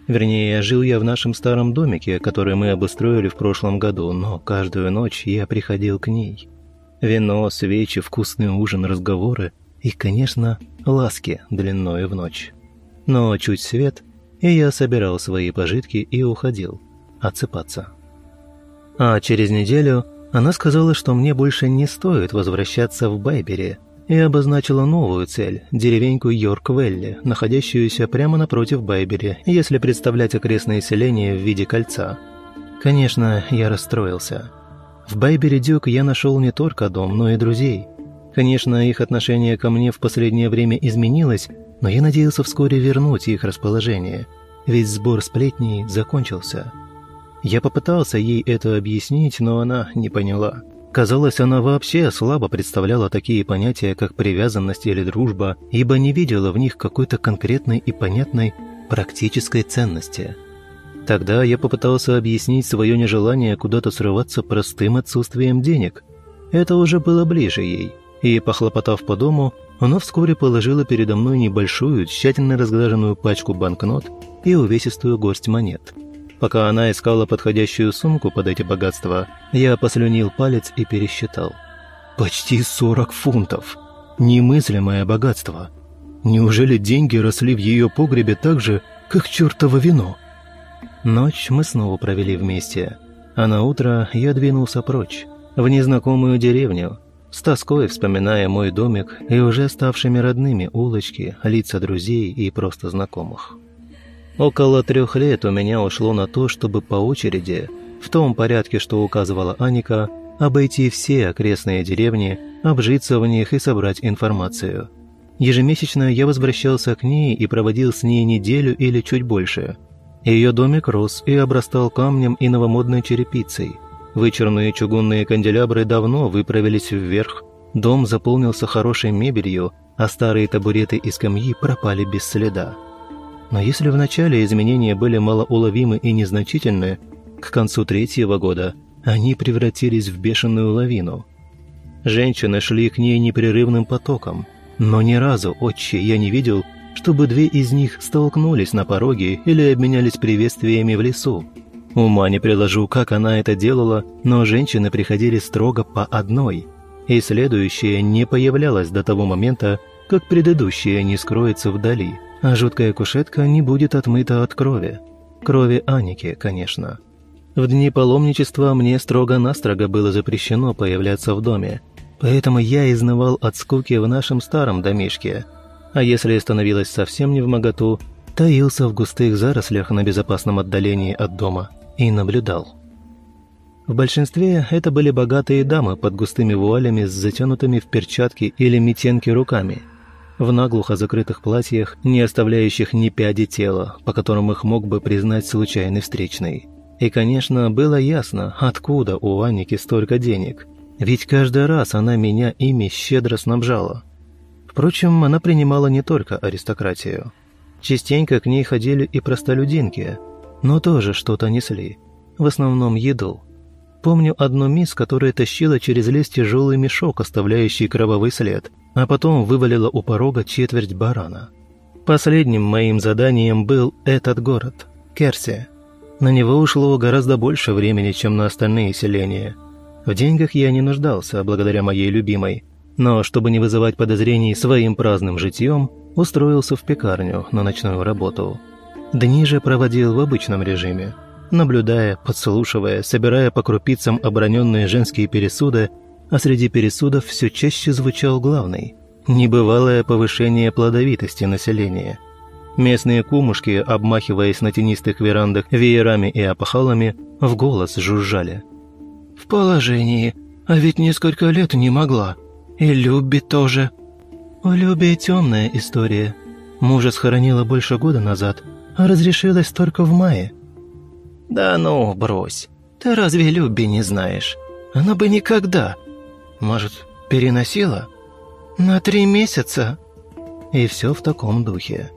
Вернее, жил я в нашем старом домике, который мы обустроили в прошлом году, но каждую ночь я приходил к ней. Вино, свечи, вкусный ужин, разговоры и, конечно, ласки длиною в ночь. Но чуть свет – и я собирал свои пожитки и уходил отсыпаться. А через неделю она сказала, что мне больше не стоит возвращаться в Байбери, и обозначила новую цель – деревеньку Йорк-Велли, находящуюся прямо напротив Байбери, если представлять окрестные селения в виде кольца. Конечно, я расстроился. В Байбери-Дюк я нашел не только дом, но и друзей. Конечно, их отношение ко мне в последнее время изменилось, но я надеялся вскоре вернуть их расположение, ведь сбор сплетней закончился. Я попытался ей это объяснить, но она не поняла. Казалось, она вообще слабо представляла такие понятия, как привязанность или дружба, ибо не видела в них какой-то конкретной и понятной практической ценности. Тогда я попытался объяснить свое нежелание куда-то срываться простым отсутствием денег. Это уже было ближе ей, и, похлопотав по дому, она вскоре положила передо мной небольшую, тщательно разглаженную пачку банкнот и увесистую горсть монет. Пока она искала подходящую сумку под эти богатства, я послюнил палец и пересчитал. Почти 40 фунтов. Немыслимое богатство. Неужели деньги росли в ее погребе так же, как чертово вино? Ночь мы снова провели вместе, а на утро я двинулся прочь, в незнакомую деревню, с тоской вспоминая мой домик и уже ставшими родными улочки, лица друзей и просто знакомых. Около трех лет у меня ушло на то, чтобы по очереди, в том порядке, что указывала Аника, обойти все окрестные деревни, обжиться в них и собрать информацию. Ежемесячно я возвращался к ней и проводил с ней неделю или чуть больше. Ее домик рос и обрастал камнем и новомодной черепицей – Вычурные чугунные канделябры давно выправились вверх, дом заполнился хорошей мебелью, а старые табуреты и скамьи пропали без следа. Но если вначале изменения были малоуловимы и незначительны, к концу третьего года они превратились в бешеную лавину. Женщины шли к ней непрерывным потоком, Но ни разу, отче, я не видел, чтобы две из них столкнулись на пороге или обменялись приветствиями в лесу. Ума не приложу, как она это делала, но женщины приходили строго по одной, и следующая не появлялась до того момента, как предыдущая не скроется вдали, а жуткая кушетка не будет отмыта от крови. Крови Аники, конечно. В дни паломничества мне строго-настрого было запрещено появляться в доме, поэтому я изнывал от скуки в нашем старом домишке. А если становилось совсем не в моготу, таился в густых зарослях на безопасном отдалении от дома и наблюдал. В большинстве это были богатые дамы под густыми вуалями с затянутыми в перчатки или метенки руками, в наглухо закрытых платьях, не оставляющих ни пяди тела, по которым их мог бы признать случайный встречный. И, конечно, было ясно, откуда у Анники столько денег. Ведь каждый раз она меня ими щедро снабжала. Впрочем, она принимала не только аристократию. Частенько к ней ходили и простолюдинки, но тоже что-то несли. В основном еду. Помню одну мисс, которая тащила через лес тяжелый мешок, оставляющий кровавый след, а потом вывалила у порога четверть барана. Последним моим заданием был этот город – Керси. На него ушло гораздо больше времени, чем на остальные селения. В деньгах я не нуждался, благодаря моей любимой. Но, чтобы не вызывать подозрений своим праздным житьем, устроился в пекарню на ночную работу. Дни же проводил в обычном режиме, наблюдая, подслушивая, собирая по крупицам оброненные женские пересуды, а среди пересудов все чаще звучал главный – небывалое повышение плодовитости населения – Местные кумушки, обмахиваясь на тенистых верандах веерами и опахалами, в голос жужжали. «В положении, а ведь несколько лет не могла. И Люби тоже». «У Люби темная история. Мужа схоронила больше года назад, разрешилась только в мае». «Да ну, брось. Ты разве Люби не знаешь? Она бы никогда. Может, переносила? На три месяца?» И все в таком духе.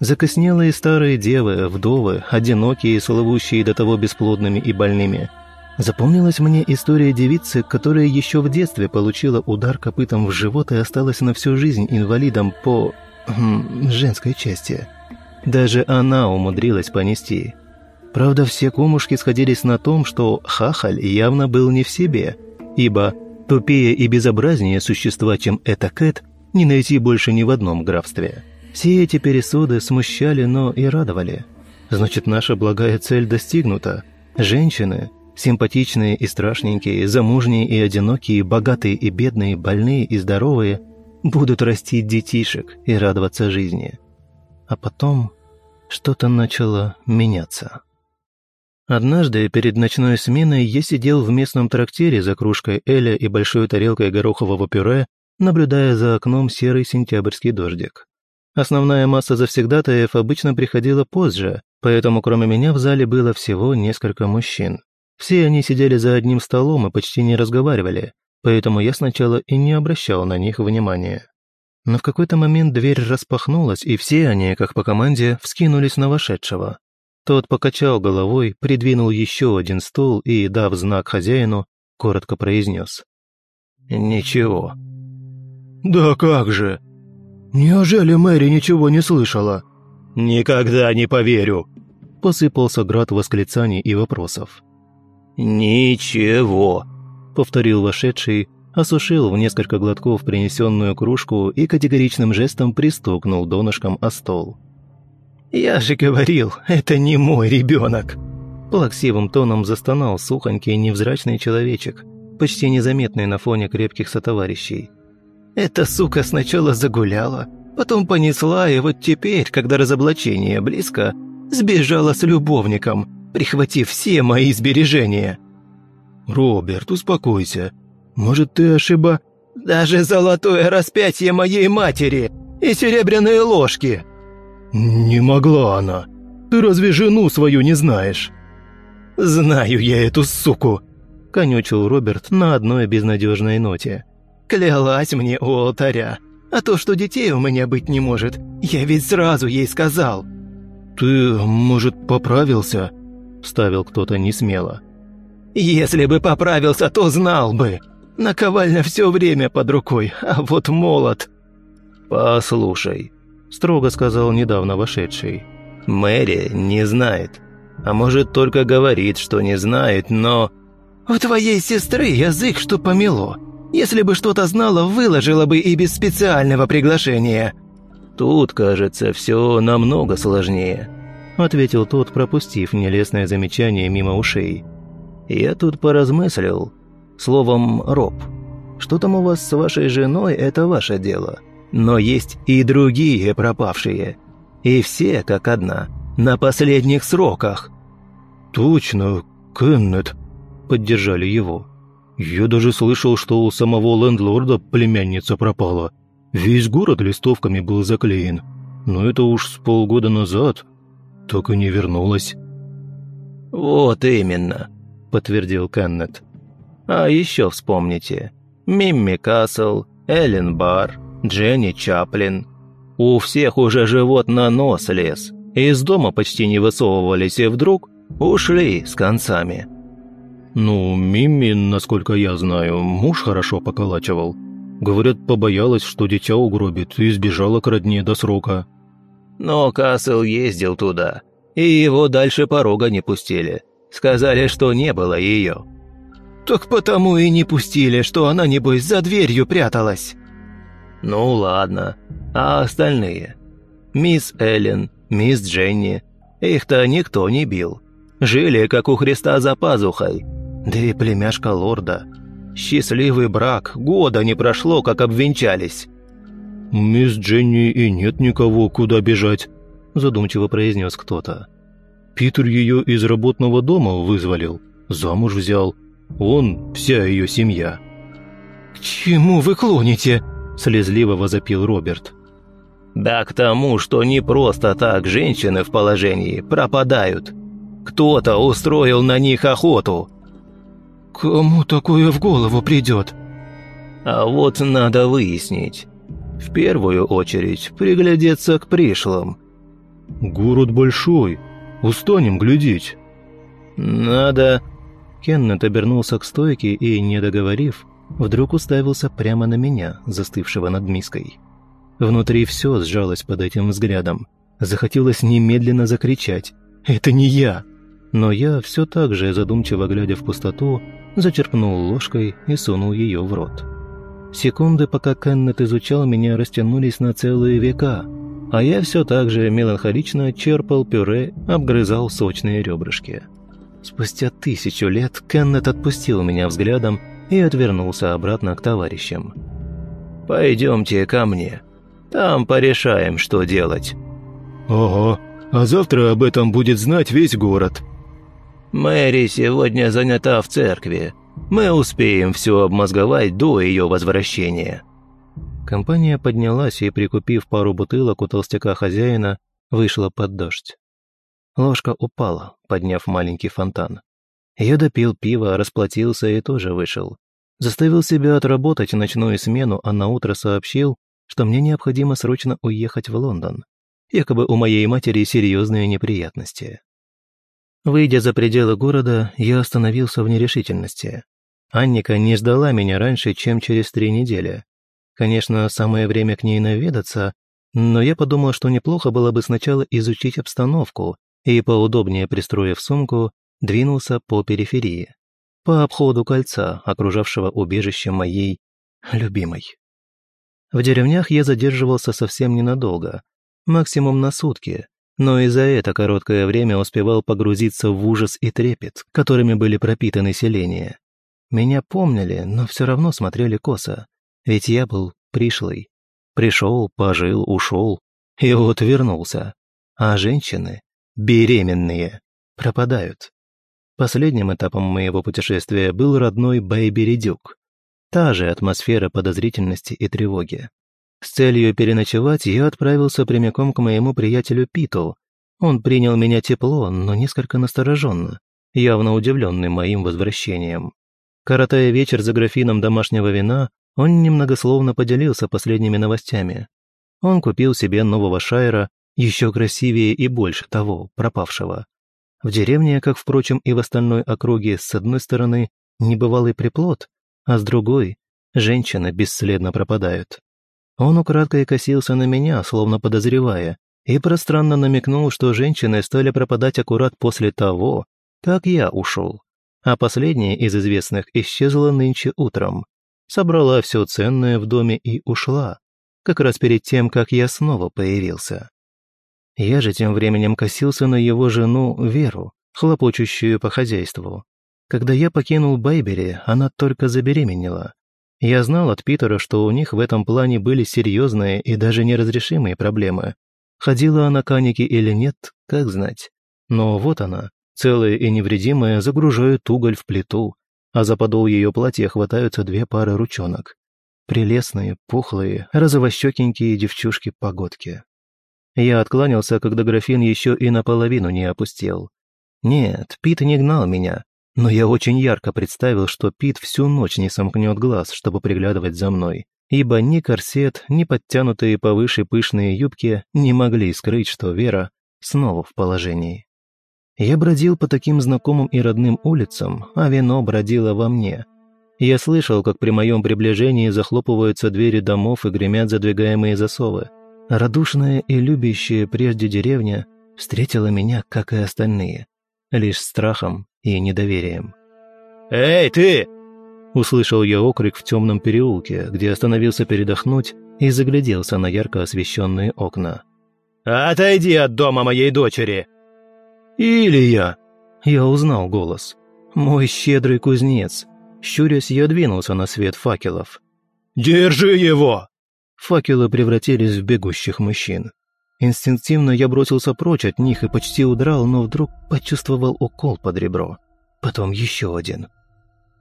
Закоснелые старые девы, вдовы, одинокие, слывущие до того бесплодными и больными. Запомнилась мне история девицы, которая еще в детстве получила удар копытом в живот и осталась на всю жизнь инвалидом по... Хм, женской части. Даже она умудрилась понести. Правда, все кумушки сходились на том, что хахаль явно был не в себе, ибо тупее и безобразнее существа, чем эта Кэт, не найти больше ни в одном графстве. Все эти пересуды смущали, но и радовали. Значит, наша благая цель достигнута. Женщины, симпатичные и страшненькие, замужние и одинокие, богатые и бедные, больные и здоровые, будут растить детишек и радоваться жизни. А потом что-то начало меняться. Однажды перед ночной сменой я сидел в местном трактире за кружкой эля и большой тарелкой горохового пюре, наблюдая за окном серый сентябрьский дождик. Основная масса завсегдатаев обычно приходила позже, поэтому кроме меня в зале было всего несколько мужчин. Все они сидели за одним столом и почти не разговаривали, поэтому я сначала и не обращал на них внимания. Но в какой-то момент дверь распахнулась, и все они, как по команде, вскинулись на вошедшего. Тот покачал головой, придвинул еще один стул и, дав знак хозяину, коротко произнес. «Ничего». «Да как же!» «Неужели Мэри ничего не слышала?» «Никогда не поверю!» Посыпался град восклицаний и вопросов. «Ничего!» — повторил вошедший, осушил в несколько глотков принесенную кружку и категоричным жестом пристукнул донышком о стол. «Я же говорил, это не мой ребенок!» Плаксивым тоном застонал сухонький невзрачный человечек, почти незаметный на фоне крепких сотоварищей. Эта сука сначала загуляла, потом понесла, и вот теперь, когда разоблачение близко, сбежала с любовником, прихватив все мои сбережения. «Роберт, успокойся. Может, ты ошиба...» «Даже золотое распятие моей матери и серебряные ложки!» «Не могла она. Ты разве жену свою не знаешь?» «Знаю я эту суку!» — конючил Роберт на одной безнадежной ноте. Клялась мне у алтаря. А то, что детей у меня быть не может, я ведь сразу ей сказал». «Ты, может, поправился?» – вставил кто-то несмело. «Если бы поправился, то знал бы. Наковальня все время под рукой, а вот молот...» «Послушай», – строго сказал недавно вошедший. «Мэри не знает. А может, только говорит, что не знает, но...» «У твоей сестры язык, что помело. Если бы что-то знала, выложила бы и без специального приглашения». «Тут, кажется, все намного сложнее», – ответил тот, пропустив нелестное замечание мимо ушей. «Я тут поразмыслил. Словом, роб. Что там у вас с вашей женой, это ваше дело. Но есть и другие пропавшие. И все, как одна, на последних сроках». «Точно, Кеннет», – поддержали его. «Я даже слышал, что у самого лендлорда племянница пропала. Весь город листовками был заклеен. Но это уж с полгода назад. Так и не вернулась». «Вот именно», – подтвердил Кеннет. «А еще вспомните. Мимми Касл, Эллен Бар, Дженни Чаплин. У всех уже живот на нос лез. Из дома почти не высовывались и вдруг ушли с концами». «Ну, Мимми, насколько я знаю, муж хорошо поколачивал. Говорят, побоялась, что дитя угробит, и сбежала к родне до срока». Но Касл ездил туда, и его дальше порога не пустили. Сказали, что не было ее. «Так потому и не пустили, что она, небось, за дверью пряталась». «Ну ладно, а остальные? Мисс Эллен, мисс Дженни, их-то никто не бил. Жили, как у Христа за пазухой, да и племяшка лорда. Счастливый брак, года не прошло, как обвенчались». «Мисс Дженни и нет никого, куда бежать», – задумчиво произнес кто-то. «Питер ее из работного дома вызволил, замуж взял. Он – вся ее семья». «К чему вы клоните?» – слезливо возопил Роберт. «Да к тому, что не просто так женщины в положении пропадают. Кто-то устроил на них охоту». «Кому такое в голову придет?» «А вот надо выяснить. В первую очередь приглядеться к пришлым». «Город большой. Устанем глядеть». «Надо...» Кеннет обернулся к стойке и, не договорив, вдруг уставился прямо на меня, застывшего над миской. Внутри все сжалось под этим взглядом. Захотелось немедленно закричать «Это не я!» Но я, все так же задумчиво глядя в пустоту, зачерпнул ложкой и сунул ее в рот. Секунды, пока Кеннет изучал меня, растянулись на целые века, а я все так же меланхолично черпал пюре, обгрызал сочные ребрышки. Спустя тысячу лет Кеннет отпустил меня взглядом и отвернулся обратно к товарищам. «Пойдемте ко мне. Там порешаем, что делать». «Ага, а завтра об этом будет знать весь город», Мэри сегодня занята в церкви. Мы успеем все обмозговать до ее возвращения». Компания поднялась и, прикупив пару бутылок у толстяка хозяина, вышла под дождь. Ложка упала, подняв маленький фонтан. Я допил пиво, расплатился и тоже вышел. Заставил себя отработать ночную смену, а наутро сообщил, что мне необходимо срочно уехать в Лондон. Якобы у моей матери серьезные неприятности. Выйдя за пределы города, я остановился в нерешительности. Анника не ждала меня раньше, чем через три недели. Конечно, самое время к ней наведаться, но я подумал, что неплохо было бы сначала изучить обстановку и, поудобнее пристроив сумку, двинулся по периферии, по обходу кольца, окружавшего убежище моей любимой. В деревнях я задерживался совсем ненадолго, максимум на сутки, но и за это короткое время успевал погрузиться в ужас и трепет, которыми были пропитаны селения. Меня помнили, но все равно смотрели косо, ведь я был пришлый. Пришел, пожил, ушел, и вот вернулся. А женщины, беременные, пропадают. Последним этапом моего путешествия был родной Бэйби-Редюк. Та же атмосфера подозрительности и тревоги. С целью переночевать я отправился прямиком к моему приятелю Питу. Он принял меня тепло, но несколько настороженно, явно удивленный моим возвращением. Коротая вечер за графином домашнего вина, он немногословно поделился последними новостями. Он купил себе нового шайра, еще красивее и больше того, пропавшего. В деревне, как, впрочем, и в остальной округе, с одной стороны, небывалый приплод, а с другой – женщины бесследно пропадают. Он украдкой косился на меня, словно подозревая, и пространно намекнул, что женщины стали пропадать аккурат после того, как я ушел. А последняя из известных исчезла нынче утром. Собрала все ценное в доме и ушла, как раз перед тем, как я снова появился. Я же тем временем косился на его жену Веру, хлопочущую по хозяйству. Когда я покинул Байбери, она только забеременела. Я знал от Питера, что у них в этом плане были серьезные и даже неразрешимые проблемы. Ходила она к Анике или нет, как знать. Но вот она, целая и невредимая, загружает уголь в плиту, а за подол ее платья хватаются две пары ручонок. Прелестные, пухлые, розовощекенькие девчушки-погодки. Я откланялся, когда графин еще и наполовину не опустел. Нет, Пит не гнал меня, но я очень ярко представил, что Пит всю ночь не сомкнет глаз, чтобы приглядывать за мной, ибо ни корсет, ни подтянутые повыше пышные юбки не могли скрыть, что Вера снова в положении. Я бродил по таким знакомым и родным улицам, а вино бродило во мне. Я слышал, как при моем приближении захлопываются двери домов и гремят задвигаемые засовы. Радушная и любящая прежде деревня встретила меня, как и остальные, лишь страхом и недоверием. «Эй, ты!» Услышал я окрик в темном переулке, где остановился передохнуть и загляделся на ярко освещенные окна. «Отойди от дома моей дочери!» «Илья!» Я узнал голос. «Мой щедрый кузнец!» Щурясь, я двинулся на свет факелов. «Держи его!» Факелы превратились в бегущих мужчин. Инстинктивно я бросился прочь от них и почти удрал, но вдруг почувствовал укол под ребро. Потом еще один.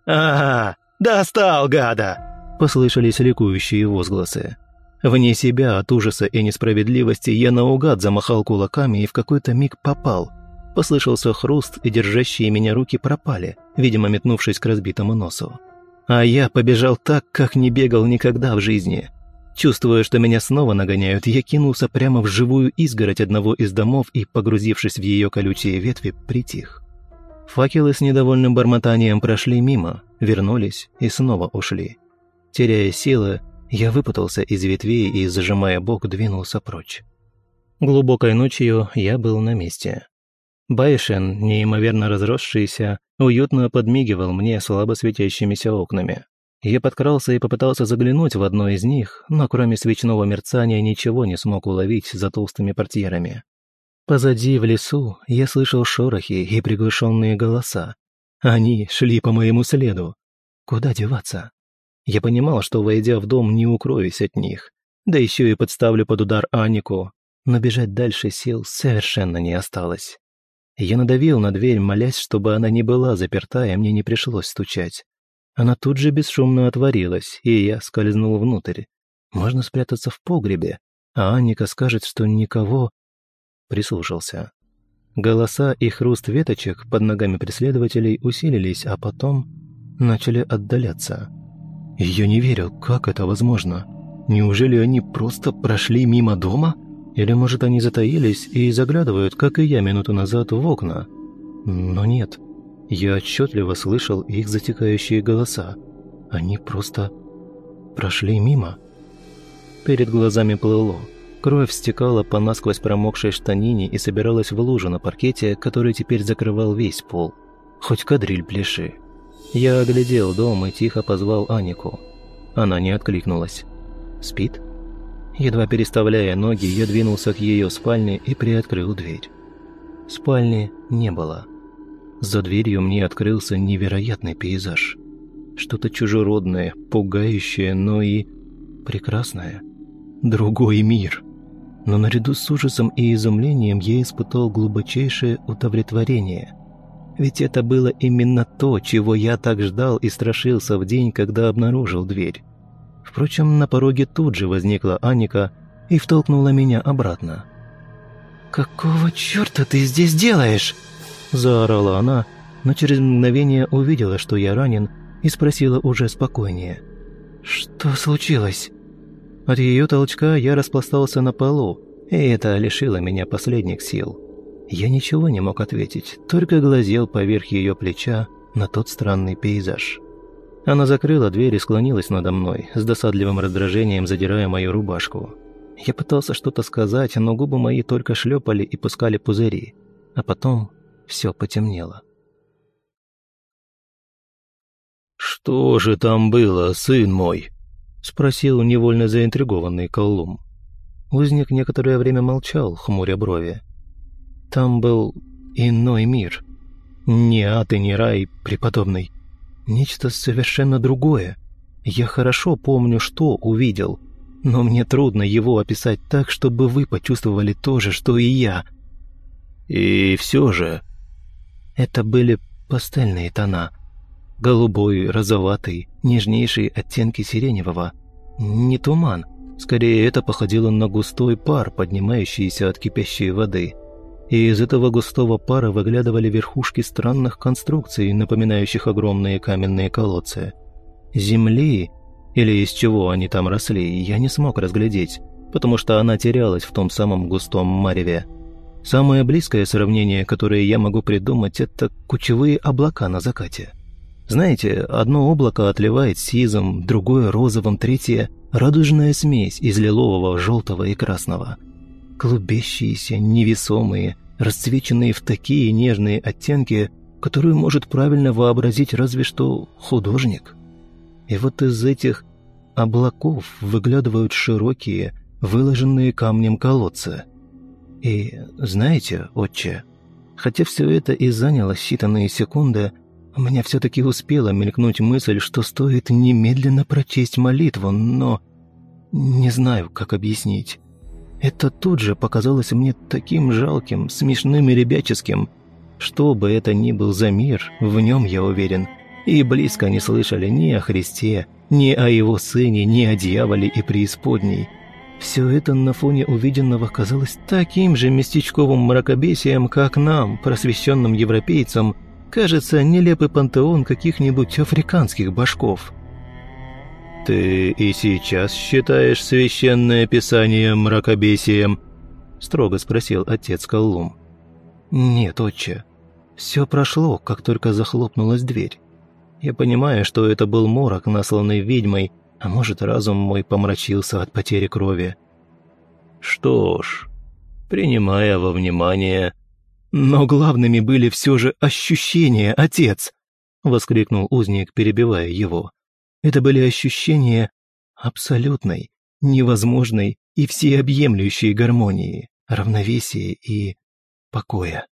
«Ага, достал, гада!» Послышались ликующие возгласы. Вне себя от ужаса и несправедливости я наугад замахал кулаками и в какой-то миг попал. Послышался хруст, и держащие меня руки пропали, видимо, метнувшись к разбитому носу. А я побежал так, как не бегал никогда в жизни – Чувствуя, что меня снова нагоняют, я кинулся прямо в живую изгородь одного из домов и, погрузившись в ее колючие ветви, притих. Факелы с недовольным бормотанием прошли мимо, вернулись и снова ушли. Теряя силы, я выпутался из ветвей и, зажимая бок, двинулся прочь. Глубокой ночью я был на месте. Байшен, неимоверно разросшийся, уютно подмигивал мне слабо светящимися окнами. Я подкрался и попытался заглянуть в одно из них, но кроме свечного мерцания ничего не смог уловить за толстыми портьерами. Позади, в лесу, я слышал шорохи и приглушенные голоса. Они шли по моему следу. Куда деваться? Я понимал, что, войдя в дом, не укроюсь от них. Да еще и подставлю под удар Анику. Но бежать дальше сил совершенно не осталось. Я надавил на дверь, молясь, чтобы она не была заперта, и мне не пришлось стучать. Она тут же бесшумно отворилась, и я скользнул внутрь. Можно спрятаться в погребе, а Анника скажет, что никого... Прислушался. Голоса и хруст веточек под ногами преследователей усилились, а потом начали отдаляться. Я не верил, как это возможно. Неужели они просто прошли мимо дома? Или, может, они затаились и заглядывают, как и я минуту назад, в окна? Но нет. Я отчетливо слышал их затекающие голоса. Они просто прошли мимо. Перед глазами плыло. Кровь стекала по насквозь промокшей штанине и собиралась в лужу на паркете, который теперь закрывал весь пол. Хоть кадриль пляши. Я оглядел дом и тихо позвал Анику. Она не откликнулась. «Спит?» Едва переставляя ноги, я двинулся к ее спальне и приоткрыл дверь. Спальни не было. За дверью мне открылся невероятный пейзаж. Что-то чужеродное, пугающее, но и прекрасное. Другой мир. Но наряду с ужасом и изумлением я испытал глубочайшее удовлетворение. Ведь это было именно то, чего я так ждал и страшился в день, когда обнаружил дверь. Впрочем, на пороге тут же возникла Аника и втолкнула меня обратно. «Какого черта ты здесь делаешь?» Заорала она, но через мгновение увидела, что я ранен, и спросила уже спокойнее. «Что случилось?» От ее толчка я распластался на полу, и это лишило меня последних сил. Я ничего не мог ответить, только глазел поверх ее плеча на тот странный пейзаж. Она закрыла дверь и склонилась надо мной, с досадливым раздражением задирая мою рубашку. Я пытался что-то сказать, но губы мои только шлепали и пускали пузыри. А потом все потемнело. «Что же там было, сын мой?» — спросил невольно заинтригованный Коллум. Узник некоторое время молчал, хмуря брови. «Там был иной мир. Не ад и не рай, преподобный. Нечто совершенно другое. Я хорошо помню, что увидел, но мне трудно его описать так, чтобы вы почувствовали то же, что и я. И все же... Это были пастельные тона. Голубой, розоватый, нежнейшие оттенки сиреневого. Не туман. Скорее, это походило на густой пар, поднимающийся от кипящей воды и из этого густого пара выглядывали верхушки странных конструкций, напоминающих огромные каменные колодцы. Земли, или из чего они там росли, я не смог разглядеть, потому что она терялась в том самом густом мареве. Самое близкое сравнение, которое я могу придумать, это кучевые облака на закате. Знаете, одно облако отливает сизом, другое розовым, третье – радужная смесь из лилового, желтого и красного – клубящиеся, невесомые, расцвеченные в такие нежные оттенки, которые может правильно вообразить разве что художник. И вот из этих облаков выглядывают широкие, выложенные камнем колодцы. И знаете, отче, хотя все это и заняло считанные секунды, у меня все-таки успела мелькнуть мысль, что стоит немедленно прочесть молитву, но не знаю, как объяснить. Это тут же показалось мне таким жалким, смешным и ребяческим. Что бы это ни был за мир, в нем, я уверен, и близко не слышали ни о Христе, ни о его сыне, ни о дьяволе и преисподней. Все это на фоне увиденного казалось таким же местечковым мракобесием, как нам, просвещенным европейцам, кажется нелепый пантеон каких-нибудь африканских башков. «Ты и сейчас считаешь священное писание мракобесием?» – строго спросил отец Коллум. «Нет, отче. Все прошло, как только захлопнулась дверь. Я понимаю, что это был морок, насланный ведьмой, а может, разум мой помрачился от потери крови». «Что ж, принимая во внимание...» «Но главными были все же ощущения, отец!» – воскликнул узник, перебивая его. Это были ощущения абсолютной, невозможной и всеобъемлющей гармонии, равновесия и покоя.